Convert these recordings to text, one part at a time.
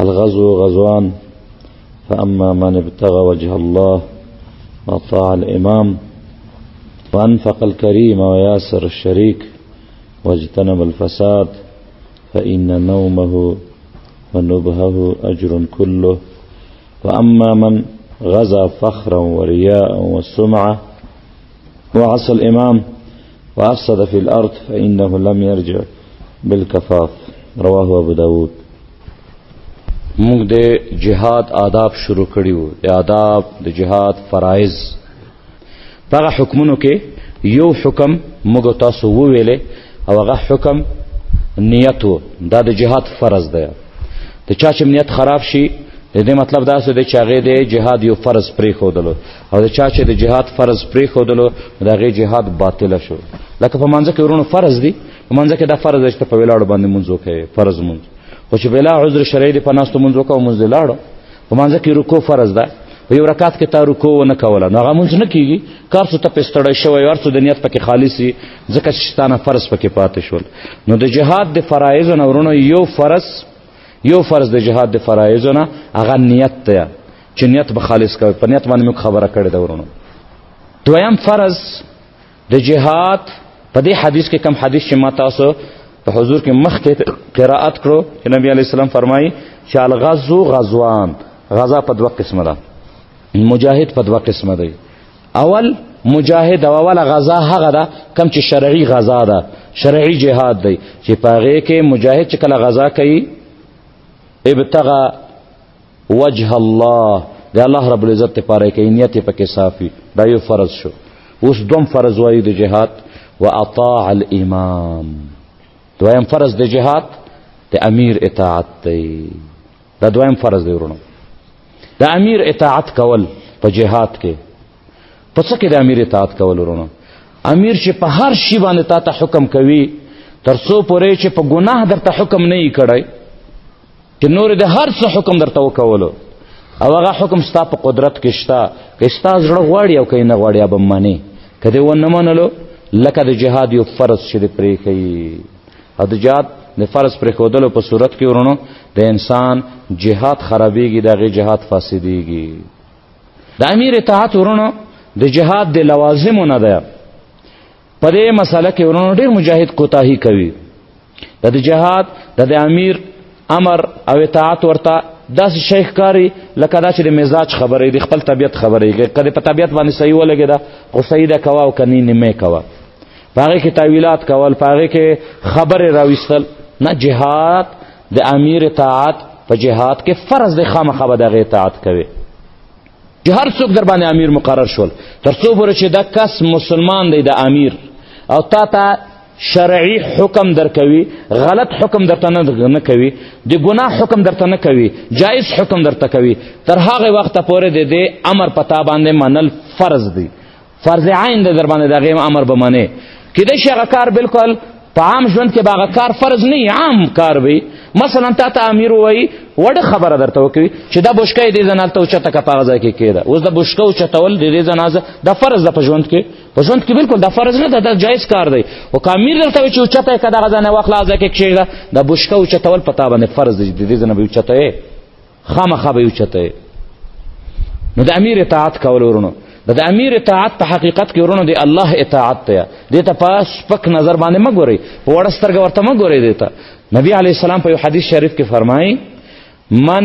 الغزو غزوان فأما من ابتغى وجه الله وطاع الإمام وأنفق الكريم وياسر الشريك واجتنب الفساد فإن نومه ونبهه أجر كله وأما من غزا فخرا ورياء والسمعة وعصى الإمام وافسد في الارض فانه لم يرجع بالكفاف رواه ابو داود موږ د جهاد آداب شروع کړی وو د آداب د جهاد فرایض هغه حکمونو کې یو حکم موږ تاسو وویلې او هغه حکم نیت وو دا د جهاد فرض دی د چا چې نیت خراب شي د دې مطلب دا څه دی چې هغه د جهاد یو فرض پرې خودلو او د چا چې د جهاد فرض پرېښودلو د هغې جهاد باطله شو لکه په مانځه کې ورونو فرض دي په مانځه کې دا فرض دی چې ته په ولاړو باندې مونځ وکړې فرض مونځ خو چې بلا عذر شرعي دی په ناستو مونځ وکړه او مونځ دې لاړو په مانځه کې رکو فرض ده په یو رکعت کې تا رکو ونه کوله نو هغه مونځ نه کېږي که هر څه ته پې ستړی شوی هر څه د نیت پکې خالص وي ځکه چې ستانه فرض پکې پاتې شول نو د جهاد د فرایضو نه ورونو یو فرض یو فرض د جهاد د فرایضو نه هغه نیت دی چې نیت به خالص کوي په نیت باندې موږ خبره کړې ده ورونو دویم فرض د جهاد په دې حدیث کې کم حدیث چې ما تاسو په حضور کې مخ کې قرائت کړو چې نبی علی السلام فرمایي چې الغزو غزوان غزا په دوه قسمه ده مجاهد په دوه قسمه دی اول مجاهد او اوله غزا هغه ده کم چې شرعي غزا ده شرعي جهاد دی چې په هغې کې مجاهد چې کله غزا کوي ابتغا وجه الله د الله رب العزت لپاره کې نیت پکې صافي دا یو فرض شو اوس دوم فرض وایي د جهاد واطاع الامام دویم فرض د جهاد د امیر اطاعت دی دا دویم فرض دی ورونو د امیر اطاعت کول په جهاد کې په څه کې د امیر اطاعت کول ورونو امیر چې په هر شی باندې تا ته حکم کوي تر څو پورې چې په ګناه درته حکم نه یې کړی چې نور د هر څه حکم درته وکولو او هغه حکم ستا په قدرت کې شته که ستا زړه غواړي او که نه غواړي به منې که دې ونه منلو لکه د جهاد یو فرض چې دې پرې کوي او د جهاد د فرض پرې ښودلو په صورت کې ورونو د انسان جهاد خرابېږي د هغې جهاد فاسدېږي د امیر اطاعت ورونو د جهاد د لوازمو نه ده په دې مسله کې ورونو ډېر مجاهد کوتاهي کوي د جهاد د امیر امر او اطاعت ورته داسې شی ښکاري لکه دا چې د مزاج خبرې د خپل طبیعت خبرې کوي که په طبیعت باندې صحیح ولګې ده خو صحیح ده کوه او که نه نیمه کوه په هغې کې تاویلات کول په هغې کې خبرې راویستل نه جهاد د امیر اطاعت په جهاد کې فرض دی خامخا به د هغې اطاعت کوي چې هر څوک در باندې امیر مقرر شول تر څو پورې چې دا کس مسلمان دی د امیر او تا ته شرعي حکم درکوي غلط حکم درته نه کوي د ګناه حکم درته نه کوي جایز حکم درته کوي تر هغه وخته پورې د دې امر په تا باندې منل فرض دی فرض عین دی در باندې د هغې امر به منې کیدای شي هغه کار بالکل په عام ژوند کې به هغه کار فرض نه وي عام کار وي مثلا تا ته امیر ووایي وړه خبره درته وکړي چې دا بوشکه یې دې ځای نه هلته اوچته که په هغه ځای کې کېده اوس د بوشکه اوچتول د دې ځای نه دا فرض ده په ژوند کې په ژوند کې بالکل دا فرض نه ده دا جایز کار دی او که امیر درته وایي چې اوچته یې که دغه ځای نه واخله هغه ځای کې کښېږده دا بشکه اوچتول په تا باندې فرض دی د دې ځای نه به یې اوچته یې خامخا به یې اوچته یې نو د امیر اطاعت کول ورونو د د امیر اطاعت په حقیقت کې ورونو د الله اطاعت دی دې ته په سپک نظر باندې مه ګورئ په وړه سترګه ورته مه ګورئ دې ته نبی علیه السلام په یو حدیث شریف کې فرمایي من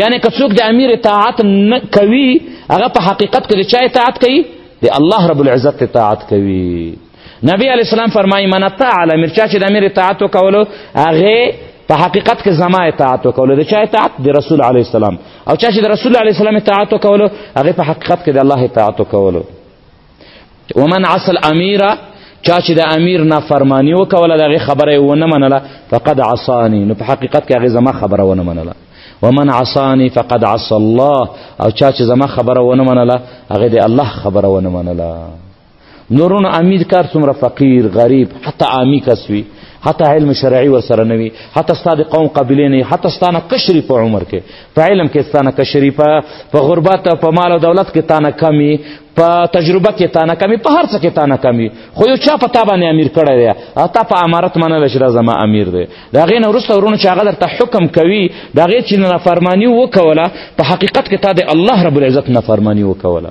یعنی که څوک د امیر اطاعت نه کوي هغه په حقیقت کې د چا اطاعت کوي د الله رب العزت اطاعت کوي نبی علی السلام فرمایي من اطاع الامیر چا چې د امیر اطاعت وکولو هغه په حقیقت کې زما اطاعت وکولو د چا اطاعت د رسول علی السلام او چا چې د رسول علی السلام اطاعت وکولو هغه په حقیقت کې د الله اطاعت وکولو ومن عصى الامير چا چې د امیر نافرمانی وکوله دغه خبره و نه منله فقد عصانی نو په حقیقت کې هغه زما خبره و نه منله ومن عصانی فقد عصى الله او چا چې زما خبره و نه منله هغه د الله خبره و نه منله نورون امیر کار څومره فقیر غریب حتی عامی کس وي حتی علم شرعي ورسره نه وي حتی ستا د قوم قبیلې نه حتی ستا نه کشري په عمر کې په علم کې ستانه کشری په په غربت او په مال او دولت کې تانه کمی په تجربه کې تانه کمی په هر څه کې تانه کمی خو یو چا په تا باندې امیر کړی دی او تا په امارت منل چې دا زما امیر دی د هغې نه وروسته ورونه چې هغه درته حکم کوي د هغې چې نافرماني وکوله په حقیقت کې تا د الله رب العزت نافرماني وکوله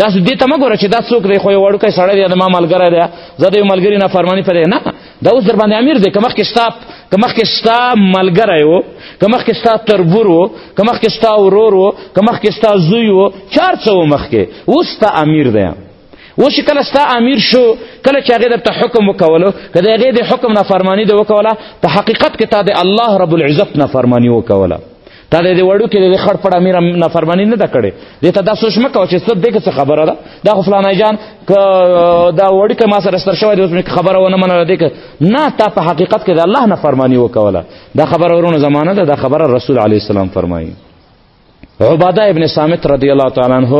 دا څه دې ته مګوره چې دا څوک دی خو یو وړوکی سړی دی د ما ملګری دی زه د یو ملګري نه فرمانی پرې نه دا اوس در باندې امیر دی که مخکې ستا که مخکې ستا ملګری و که مخکې ستا تربور و که مخکې ستا ورور و که مخکې ستا زوی و چار څه و مخکې اوس ستا امیر دی اوس چې کله ستا امیر شو کله چې هغې درته حکم وکولو که د هغې د حکم نافرماني د وکوله په حقیقت کې تا د الله رب العزت نافرماني وکوله تا د دې وړو کې د خړ پړ امیر نافرمانی نه دکړي دې ته دا سوچ مکو چې څه دې څه خبره ده دا خو فلانه جان ک دا وړو کې ما سره ستر شوی دی اوس مې خبره ونه منله دې نه تا په حقیقت کې د الله نافرمانی وکوله دا خبره ورونو زمانه ده دا خبره رسول علی السلام فرمایي عباده ابن سامت رضی الله تعالی عنہ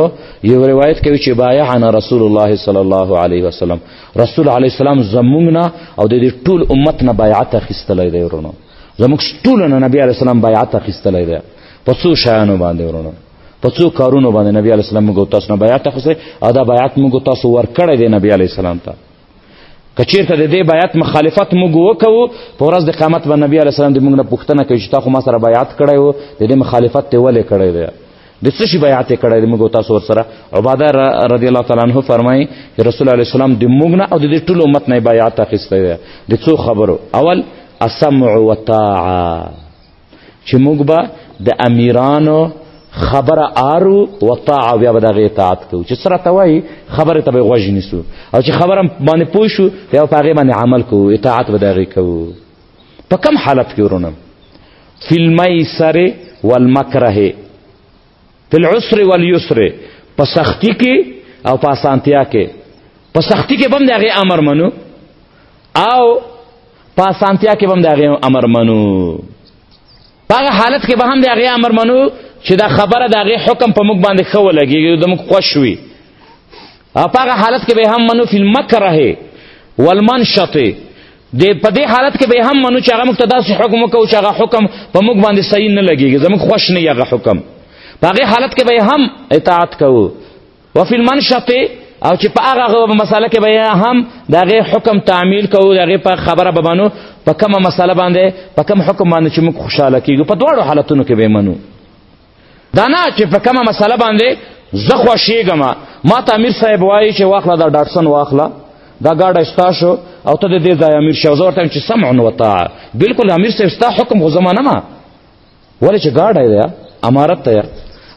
یو روایت کوي چې بایعنا رسول الله صلی الله علیه وسلم رسول علیه السلام زمونږ او د ټول امت نه بیعت اخیستلې دی ورونو زموږ ټول نه نبی علی السلام بیعت اخیستلې ده په څو شیانو باندې ورونو په څو کارونو باندې نبی علی السلام موږ تاسو نه بیعت اخیسته او دا بیعت موږ تاسو ورکړې ده نبی علی السلام ته کچیرته د دې بیعت مخالفت موږ وکړو په ورځ د قیامت باندې نبی علی السلام د موږ نه پوښتنه کوي چې تاسو ما سره بیعت کړی وو د دې مخالفت ته ولې کړی دی د څه شي بیعت یې کړی دی موږ تاسو ورسره عباده رضی الله تعالی عنه فرمایي چې رسول الله علیه السلام د موږ نه او د دې ټول امت نه بیعت اخیستی دی د څو خبرو اول السمع والطاعه چې موږ به د امیرانو خبره آرو و طاعه بیا به د هغې اطاعت کوو چې سره ته وایي خبرې ته به یې غوږ نیسو او چې خبره باندې پوه شو بیا به په هغې باندې عمل کوو اطاعت به د هغې کوو په کم حالت کې ورونم فی المیسر والمکره فی العسر والیسر په سختی کې او په اسانتیا کې په سختی کې بم دغه امر منو او په اسانتیا کې بم دغه امر منو په حالت کې به هم دغه امر منو چې دا خبره دغه حکم په موږ باندې خو لګي د موږ خوښ وي په هغه حالت کې به هم منو فی المکره والمنشط د په دې حالت کې به هم منو چې هغه مقتدا سي حکم وکاو چې هغه حکم په موږ باندې صحیح نه لګيږي زموږ خوښ نه هغه حکم په هغه حالت کې به هم اطاعت کوو وفي المنشط او چې په هغه مسله کې به هم دغه حکم تعمیل کوو دغه په خبره به منو په کومه مسله باندې په کوم حکم باندې چې موږ خوشاله کیږو په دواړو حالتونو کې به منو دا نه چې په کومه مسله باندې زه خوشیږم ما ته امیر صاحب وایي چې واخله دا ډاټسن واخله دا ګاډه ستا شو او ته د دې ځای امیر شو زه ورته چې سمع و طاعه بالکل امیر صاحب ستا حکم خو زما نه ما ولې چې ګاډه دی امارت ته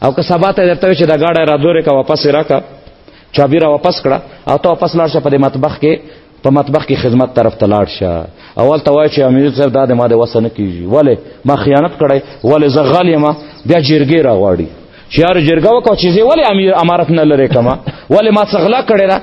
او که سبا ته درته چې دا ګاډه را دورې کا واپس راکا چابی را واپس کړه او ته واپس لاړ شه په دې مطبخ کې په مطبخ کې خدمت طرف ته لاړ شه اول ته وای چې امیر صاحب دا د ما د وسه نه کیږي ولی ما خیانت کړی ولی زه غل یم بیا جرګې را غواړي چې یار جرګه وکړه چې زه ولی امیر امارت نه لرې کما ولی ما څه غلا کړی را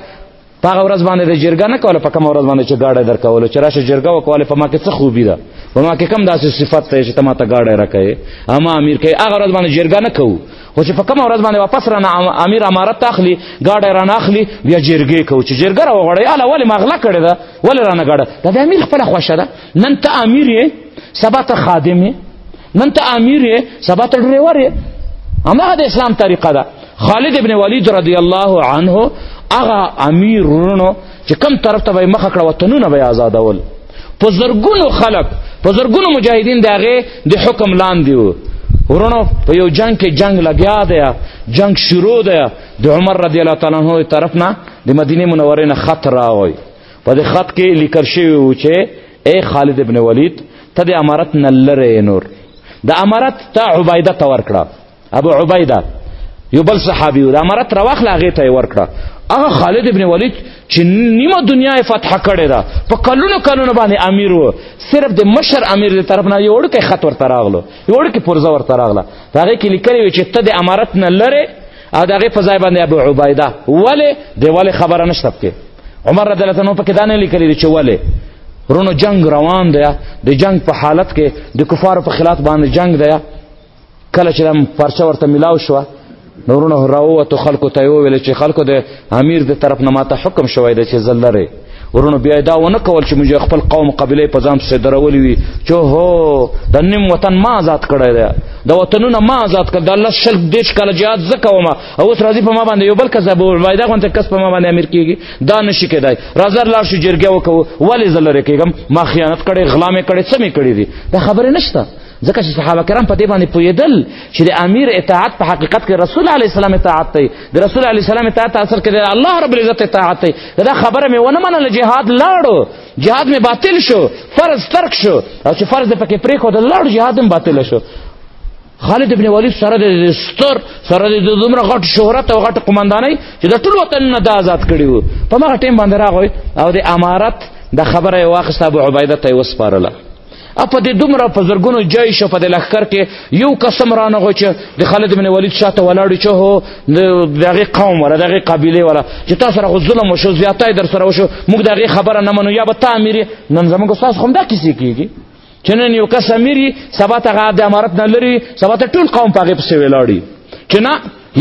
په هغه ورځ باندې د جرګه نه کوله په کومه ورځ باندې چې ګاډی در کوله چې راشه جرګه وکوله په ما کې څه خوبي ده په ما کې کم داسې صفت دی چې ته ما ته ګاډی راکوې اما امیر کوي هغه ورځ باندې جرګه نه کوو خو چې په کومه ورځ باندې واپس رانه امیر امارت اخلي ګاډی رانه اخلي بیا جرګې کوو چې جرګه راوغواړئ هله ولې ما غله کړې ده ولې رانه ګاډه دا د امیر خپله خوښه ده نن ته امیر یې سبا ته خادم یې نن ته امیر یې سبا ته ډریور یې همدغه د اسلام طریقه ده خالد ابن ولید رضی الله عنه هغه امیر ورونو چې کم طرف ته به مخ کړه وطنونه به آزادول په زرګونو خلک په زرګونو مجاهدین د هغه د حکم لاندې وو ورونو په یو جنگ کې جنگ لګیا دی جنگ شروع دی د عمر رضی الله تعالی عنہ طرف نه د مدینه منورې نه خط راوي په دې خط کې لیکل شوی و چې اے خالد ابن ولید ته د امارت نه لره نور د امارت ته عبیده ته ورکړه ابو عبیده یو بل صحابي و امارت راوخل هغه ته ورکړه هغه خالد ابن ولید چې نیمه دنیا یې فتح کړې ده په کلونو کلونو باندې امیر و صرف د مشر امیر د طرف نه یو ډکه خط ورته راغلو یو ډکه پرزه ورته راغله هغه کې لیکلې و چې ته د امارت نه لره او دغه په ځای باندې ابو عبیده ولی د ولی خبره نشته پکې عمر رضی الله عنه پکې دا نه لیکلې چې ولی رونو جنگ روان دی د جنگ په حالت کې د کفارو په خلاف باندې جنگ دی کله چې دا پرچه ورته ملاو شوه نو ورونه راووتو خلکو ته یې وویل چې خلکو د امیر د طرف نه ماته حکم شوی دی چې زه لرې ورونو بیا دا ونه کول چې موږ خپل قوم قبیله په ځان پسې درولي وي چې هو د نیم وطن ما آزاد کړی دی د وطنونه ما آزاد کړ د الله شل دېرش کاله جهاد زه کوم او اوس راځي په ما باندې یو بل کس وایي دا غونته کس په ما باندې امیر کېږي دا نه شي کېدای راځه لاړ شو جرګه وکړو ولې زه لرې کېږم ما خیانت کړی غلا مې کړی څه مې کړي دي دا خبرې نشته ځکه چې صحابه کرام په دې باندې پوهېدل چې د امیر اطاعت په حقیقت کې رسول علیه السلام اطاعت دی د رسول علیه السلام اطاعت اثر کې د الله رب العزت اطاعت دی دا خبره مې ونه منله جهاد لاړو جهاد مې باطل شو فرض ترک شو او چې فرض یې پکې پرېښود لاړو جهاد هم باطل شو خالد ابن ولید سره د ستر سره د دومره غټ شهرت او غټ قومندانۍ چې د ټول وطن نه د آزاد کړي وو په مغه ټیم باندې راغی او د امارت د خبره یې واخیسته ابو عبیده ته یې وسپارله اپا دې دومره په زرګونو جای شو په دې لخر کې یو قسم رانه غو چې د خالد بن ولید شاته ولاړ چې هو دغه قوم ولا دغه قبيله ولا چې تاسو سره ظلم وشو زیاتای در سره وشو موږ دغه خبره نه منو یا به تا امیر نن زموږ استاد هم دا کیسه کیږي چې نن یو کس امیری سبا ته غا د امارت نه لري سبا ته ټول قوم پاګه پسې ولاړی چې نه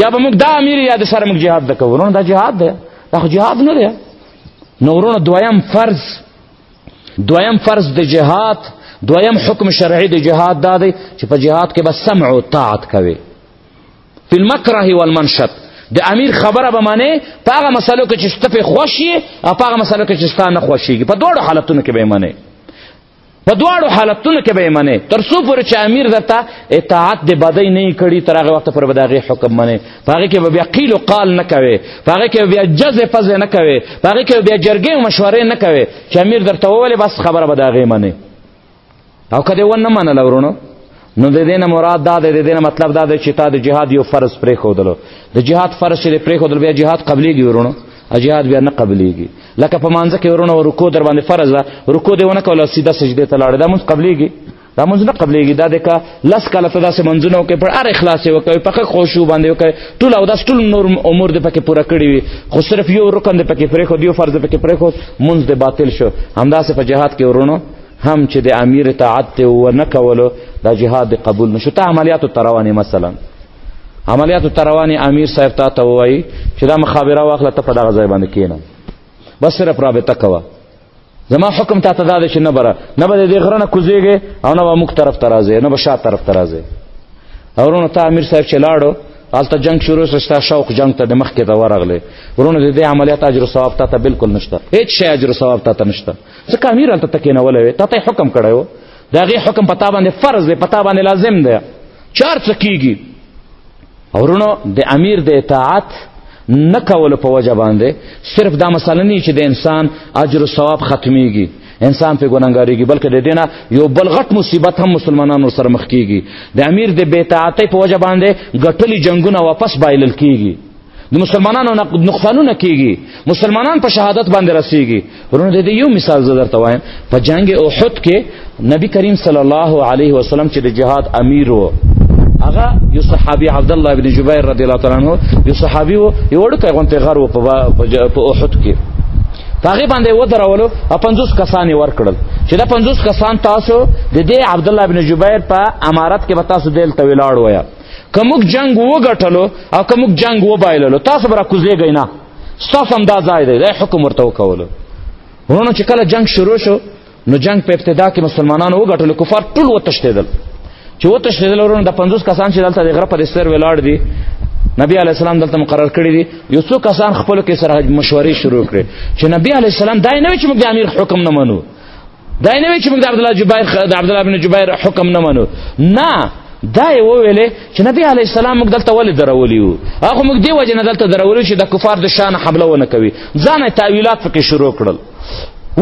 یا به موږ دا امیر یا د سره موږ jihad وکړو نو دا jihad ده دا jihad نه ده نورونه دویم فرض دویم فرض د جهاد دویم حکم شرعي د جهاد دا دی چې په جهاد کې به سمع او طاعت کوي په المکره والمنشط د امیر خبره به معنی په هغه مسلو کې چې ستپې خوشي او په هغه مسلو کې چې ستا نه خوشيږي په دوړو حالتونو کې به معنی په دواړو حالتونو کې به یې منې تر څو پورې چې امیر درته اطاعت د بدۍ نه یې کړي تر هغه وخته پورې به د هغې حکم منې پاره کې به بیا قیل او قال نه کوي پاره کې بیا جزه پزه نه کوي پاره کې بیا جرګې او مشورې نه کوي چې امیر درته وویل بس خبره به دا غي منه او کله و نه منل ورونو نو د دې نه مراد دا دی د دې نه مطلب دا دی چې تا د جهاد یو فرض پرې خودلو د جهاد فرض چې پرې خودل بیا جهاد قبليږي ورونو جهاد بیا نه قبليږي لکه په مانځ کې ورونو رکوع در باندې فرض ده رکوع دی ونه کوله سیده سجده ته لاړ دا موږ قبليږي دا منځ نه قبلېږي دا د کا لس کاله ته داسې منځونه وکړي پر هر اخلاص یې وکړي په ښه خوشو باندې وکړي ټول او داس ټول نور امور دې پکې پوره کړي وي خو صرف یو رکن دې پکې پرېښود یو فرض دې پکې پرېښود منځ دې باطل شو همداسې په جهاد کې ورونو هم چې د امیر اطاعت ته ونه کولو دا جهاد دې قبول نشو ته عملیاتو ته روانې مثلا عملیاتو ته روانې امیر صاحب تا ته ووایي چې دا مخابره واخله ته په دغه ځای باندې کښېنه بس صرف رابطه کوه زما حکم ته تدا دې نه بره نه به دې غرنه کوزيږي او نه به مخ طرف ترازه نه به شا طرف ترازه اورونو ته امیر صاحب چلاړو الته جنگ شروع شستا شوق جنگ ته د مخ کې دا ورغله ورونو دې عملیات اجر او ثواب ته بالکل نشته هیڅ شی اجر او ثواب ته نشته ځکه امیر الته تکینه ولې ته ته حکم کړو دا غي حکم پتا باندې فرض دی پتا باندې لازم دی چار څه کیږي اورونو د امیر د اطاعت نه کولو په وجه باندې صرف دا مسله نه چې د انسان اجر او ثواب ختميږي انسان په ګناګاریږي بلکې د دینه یو بل غټ مصیبت هم مسلمانانو سره مخ کیږي د امیر د بیتاعتۍ په وجه باندې ګټلي جنگونه واپس بایلل کیږي د مسلمانانو نقصانونه کیږي مسلمانان په شهادت باندې رسیږي ورونه دې یو مثال زه درته وایم په جنگ احد کې نبی کریم صلی الله علیه وسلم چې د جهاد امیر وو هغه یو صحابي عبد الله ابن جبیر رضی الله تعالی عنہ یو صحابي وو یو ډکه غون ته غر په احد کې هغه باندې و درولو 50 کسان ورکړل چې دا 50 کسان تاسو د دې عبد الله ابن جبیر په امارت کې به تاسو دلته ولاړ وای که موږ جنګ وګټلو او که موږ جنګ وبایللو تاسو به راکوزېږئ نه ستاسو هم دا ځای دی دا حکم ورته وکولو وروڼو چې کله جنګ شروع شو نو جنګ په ابتدا کې مسلمانانو وګټلو کفار ټول وتښتېدل چې وتښتېدل وروڼو د پنځوس کسان چې دلته د غره پر سر ولاړ دي نبی علی السلام دلته مقرر کړی دی یو څو کسان خپل کې سره مشورې شروع کړې چې نبی علی السلام دای نه چې موږ د امیر حکم نه منو دا نه وی چې موږ د عبد الله جبیر د عبد الله بن جبیر حکم نه منو نه دا یې وویلې چې نبی علی السلام موږ دلته ولې درولي وو هغه موږ دی وجه نه دلته درولي چې د کفار د شان حمله ونه کوي ځان تعویلات پکې شروع کړل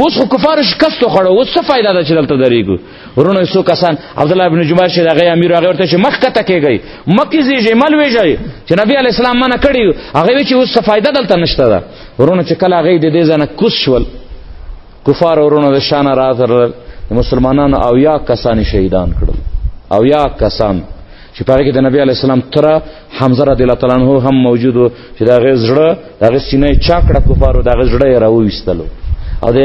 اوس خو کفار شکست خوړو اوس څه فائدہ ده چې دلته درېږو ورونه څو کسان عبد الله ابن جبیر چې دغه امیر هغه ورته چې مخ کته کېږي مکه زیږي مل ویږي چې نبی علی السلام منه کړی هغه چې اوس څه فائدہ دلته نشته ده ورونه چې کله هغه د دې ځنه کوس شول کفار ورونو د شان راځل مسلمانانو او یا کسان شهیدان کړل او یا کسان چې پاره کې د نبی علی السلام تر حمزه رضی الله تعالی عنہ هم موجود چې دا غي زړه دا غي سینې چاکړه کفارو دا غي زړه راوېستلو او د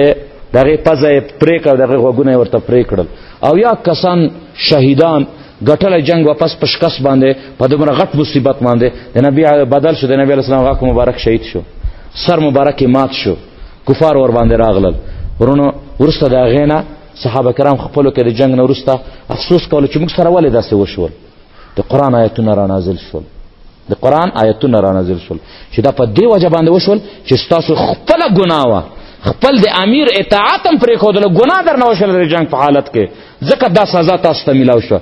دغه پزه پرې کړ دغه غوګونه ورته پرې کړل او یا کسان شهیدان ګټل جنگ واپس پشکس باندې په دمر غټ مصیبت باندې د نبی بدل شو د نبی اسلام غاکو مبارک شهید شو سر مبارک مات شو کفار ور باندې راغلل ورونو ورسته دا غینا صحابه کرام خپل کې د جنگ نه ورسته افسوس کول چې موږ سره ولې داسې وشول د قران آیتونه را نازل شول د قران آیتونه را نازل شول چې دا په دی وجه باندې وشول چې تاسو خپل ګناوه خپل د امیر اطاعت هم پرې خودل ګناه در نه وشول د جنگ په حالت کې ځکه دا سزا تاسو ته ملاو شو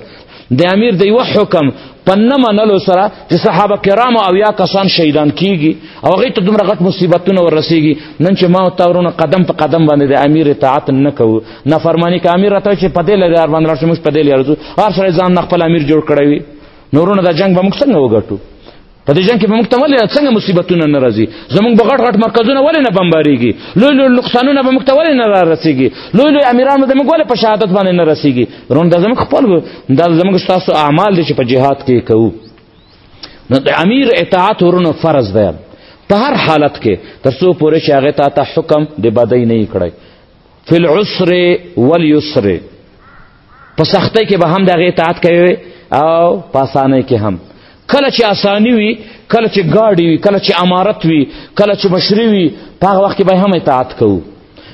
د امیر د یو حکم په نه منلو سره چې صحابه کرام او یا کسان شهیدان کیږي او هغه ته دومره غټ مصیبتونه ورسیږي نن چې ما او تاورونه قدم په قدم باندې د امیر اطاعت نه کوو نافرمانی که امیر راته چې په دې لري ار باندې راشي موږ په دې لري هر سره ځان نه خپل امیر جوړ کړی وي نورونه د جنگ به موږ څنګه وګټو په دې جنگ کې موږ ته ولې څنګه مصیبتونه نه راځي زموږ بغړ غټ مرکزونه ولې نه بمباريږي لوی لوی نقصانونه به موږ ته ولې نه را رسیږي لوی لوی امیران به موږ ولې په شهادت باندې نه رسیږي روند زموږ خپل دا زموږ تاسو اعمال دي چې په جهاد کې کوو نو د امیر اطاعت ورونو فرض دی په هر حالت کې تر څو پورې چې هغه ته حکم د بدی نه کړی فی العسر والیسر په سختۍ کې به هم د هغې اطاعت کوي او په اسانۍ کې هم کله چې اسانی وي کله چې ګاډي وي کله چې امارت وي کله چې مشري وي په هغه وخت کې به هم اطاعت کوو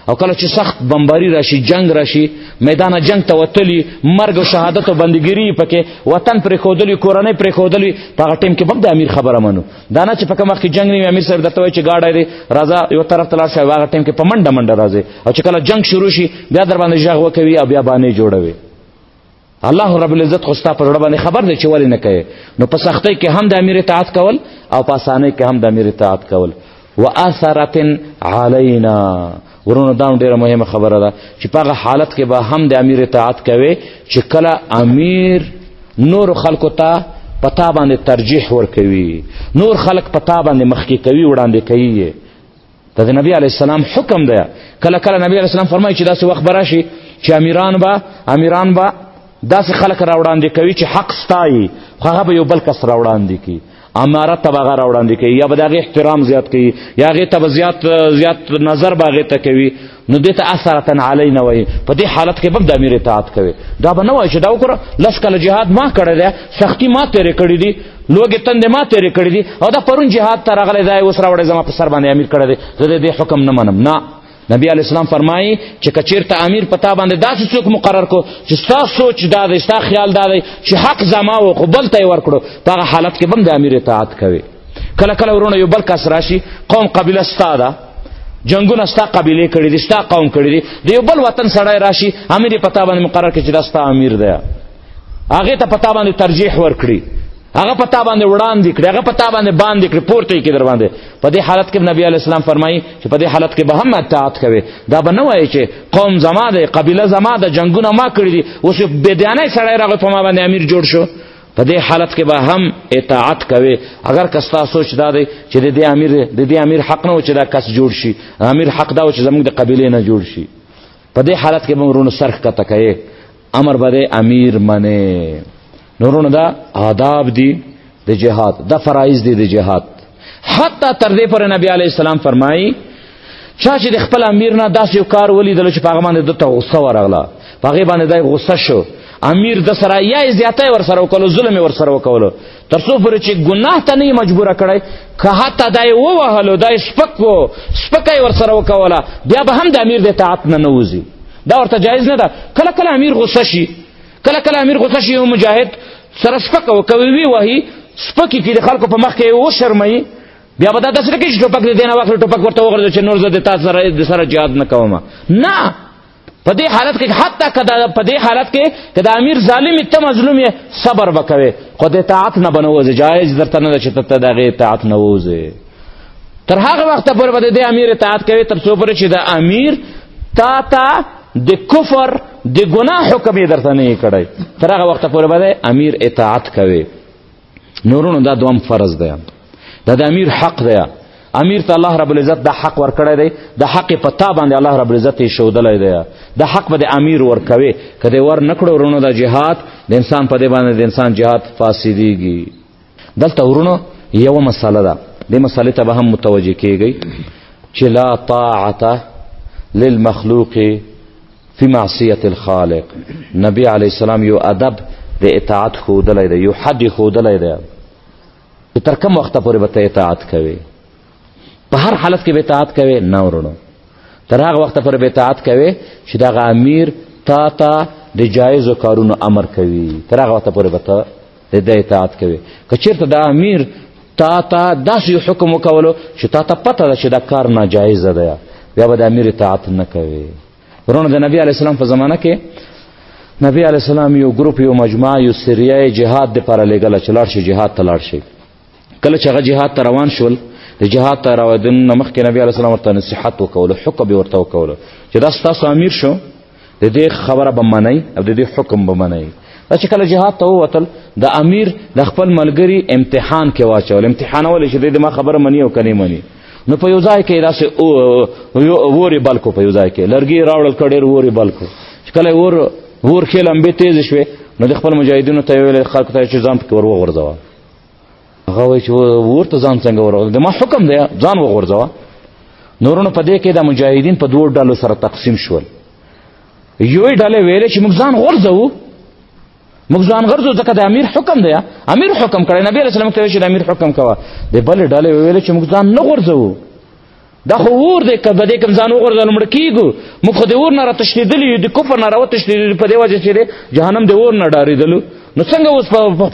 او کله چې سخت بمباری راشي جنگ راشي میدان جنگ ته وتلی مرګ او شهادت او بندګیری پکې وطن پرې خودلی کورنۍ پرې خودلی په هغه ټیم کې به د امیر خبره منو دا نه چې په کوم وخت کې جنگ نه وي امیر صاحب درته وایي چې ګاډی دی راځه یو طرف ته لاړ شه هغه ټایم کې په منډه منډه راځې او چې کله جنگ شروع شي بیا در باندې ژغ وکوي او بیا باندې جوړوي الله رب العزت خو ستا په زړه باندې خبر دی چې ولې نه کوي نو په سختۍ کې هم د امیر اطاعت کول او په اسانۍ کې هم د امیر اطاعت کول واثرت علینا ورونو دا ډیره مهمه خبره ده چې په حالت کې به هم د امیر اطاعت کوي چې کله امیر نور خلکو ته پتا باندې ترجیح ورکوي نور خلک پتا باندې مخکې کوي وړاندې کوي دا د نبی علی السلام حکم دی کله کله نبی علی السلام فرمایي چې داسې وخت براشي چې امیران به امیران به داسې خلک راوړاندې کوي چې حق ستایي خو هغه به یو بل کس راوړاندې کوي امارت ته به هغه راوړاندې کوي یا به د هغې احترام زیات کوي یا هغې ته به زیات زیات نظر به هغې ته کوي نو دې ته اثرتن علی نه وایي په دې حالت کې به هم د امیر اطاعت کوي دا به نه وایي چې دا وکړه لس کاله جهاد ما کړی دی سختي ما تېرې کړي دي لوګې تندې ما تېرې کړي دي او دا پرون جهاد ته راغلی دا یې اوس راوړی زما په سر باندې امیر کړی دی زه د دې حکم نه منم نه نبی علی السلام فرمایي چې کچیرته امیر پتا باندې داسې څوک مقرر کو چې ستا سوچ دا دی ستا خیال دا دی چې حق زما و خو بل ته یې ورکړو په هغه حالت کې به هم د امیر اطاعت کوي کله کله ورونه یو بل کس راشي قوم قبیله ستا ده جنگونه ستا قبیله کړي دي ستا قوم کړي دي د یو بل وطن سړی راشي امیر پتا باندې مقرر کړي چې دا ستا امیر دی هغه ته پتا باندې ترجیح ورکړي هغه پتا باندې وړاندې کړي هغه پتا باندې باندې کړي پورته کې در باندې په دې حالت کې نبی علی السلام فرمایي چې په دې حالت کې به هم اطاعت کوي دا به نه وایي چې قوم زما ده قبیله زما ده جنگونه ما کړی دي اوس بدیانه سړی راغی په ما باندې امیر جوړ شو په دې حالت کې به هم اطاعت کوي اگر کستا سوچ دا دی چې د دې امیر د دې امیر حق نه و چې دا کس جوړ شي امیر حق دا و چې زموږ د قبیله نه جوړ شي په دې حالت کې موږ ورونو سرخ کته کوي امر بده امیر منه نورونه دا آداب دي د جهاد د فرایز دي د جهاد حتی تر دې پر نبی علی السلام فرمایي چا چې د خپل امیر نه داسې یو کار ولیدل چې په هغه باندې دته غصه ورغله په هغه باندې دای غصه شو امیر د سره یا زیاته ور سره وکړو ظلم ور سره وکړو تر څو پورې چې ګناه ته نه مجبور کړی که حتی دا یې ووهلو دا یې سپک و سپکه یې ورسره وکوله بیا به هم د امیر د اطاعت نه نه وځي دا ورته جایز نه ده کله کله امیر غوسه شي کله کله امیر غوسه شي یو مجاهد سره سپکه وکوي وی وهي سپکې کړي د خلکو په مخ کې یې وشرموي بیا به دا داسې نه کوي چې ټوپک د دې نه واخلي ټوپک ورته وغورځوي چې نور زه د تا سره د سره جهاد نه کوم نه په دې حالت کې حتی کدا په دې حالت کې کدا امیر ظالم ته مظلوم یې صبر وکوي خو د اطاعت نه بنوځي جایز درته نه چې ته دغه اطاعت نه وځي تر هغه وخت پر بده د امیر اطاعت کوي تر څو پر چې د امیر تا تا د کفر د ګناه حکم یې درته نه کړی تر هغه وخت پر بده امیر اطاعت کوي نورونو دا دوام فرض دی دا د امیر حق دی امیر ته الله رب العزت دا حق ورکړی دی د حق په تا باندې الله رب العزت یې ښودلی دی د حق به د امیر ورکوي که دی ور نه کړو ورونو دا جهاد د انسان په دې باندې د انسان جهاد فاسدیږي دلته ورونو یوه مسله ده دې مسلې ته به هم متوجه کیږئ چې لا طاعته للمخلوق فی معصیت الخالق نبی علیه السلام یو ادب د اطاعت ښودلی دی یو حد یې ښودلی دی چې تر کوم وخته پورې به ته اطاعت کوې په هر حالت کې به اطاعت کوې نه ورونو تر هغه وخته پورې به اطاعت کوې چې دغه امیر تا ته د جایزو کارونو امر کوي تر هغه وخته پورې به ته د ده اطاعت کوې که چېرته دا امیر تا ته داسې یو حکم وکولو چې تا ته پته ده چې دا کار ناجایزه ده بیا به د امیر اطاعت نه کوې ورونه د نبی علی السلام په زمانه کې نبی علی السلام یو ګروپ یو مجموعه یو سریه جهاد د پر لګل چلاړ شي جهاد تلاړ شي کله چې هغه جهاد ته روان شول د جهاد ته راوېدن نه مخکې نبی علیه السلام ورته نصیحت وکولو حکم یې ورته وکولو چې دا ستاسو امیر شو د دې خبره به منئ او د دې حکم به منئ دا چې کله جهاد ته ووتل د امیر د خپل ملګري امتحان کې واچول امتحانول چې دی د ما خبره مني او که نه مني نو په یو ځای کې داسې وورې بل کو په یو ځای کې لرګي راوړل کړ ډېر وورې بل کو چې کله ور ور کې لمبې تیزې شوې نو د خپل مجاهدینو ته یې ویل خلکو ته چې ځان پکې ور وغورځوه هغه وایي چې ور ته ځان څنګه ور وغورځوه ما حکم دی ځان وغورځوه نورونو په دې کې د مجاهدین په دوو ډلو سره تقسیم شول یوې ډلې ویلې چې موږ ځان غورځوو موږ ځان غرضو ځکه د امیر حکم دی امیر حکم کړی نبی رسول الله ته چې د امیر حکم کوه د بل ډلې ویل چې موږ ځان نه غرضو دا خو ور دی کبه دې کم ځان وګور ځان مړ کیګو موږ خو دې ور نه راتشلیدلی د کفر نه راو تشلیدلی په دې وجه چې جهنم دې ور نه ډاریدلو نو څنګه اوس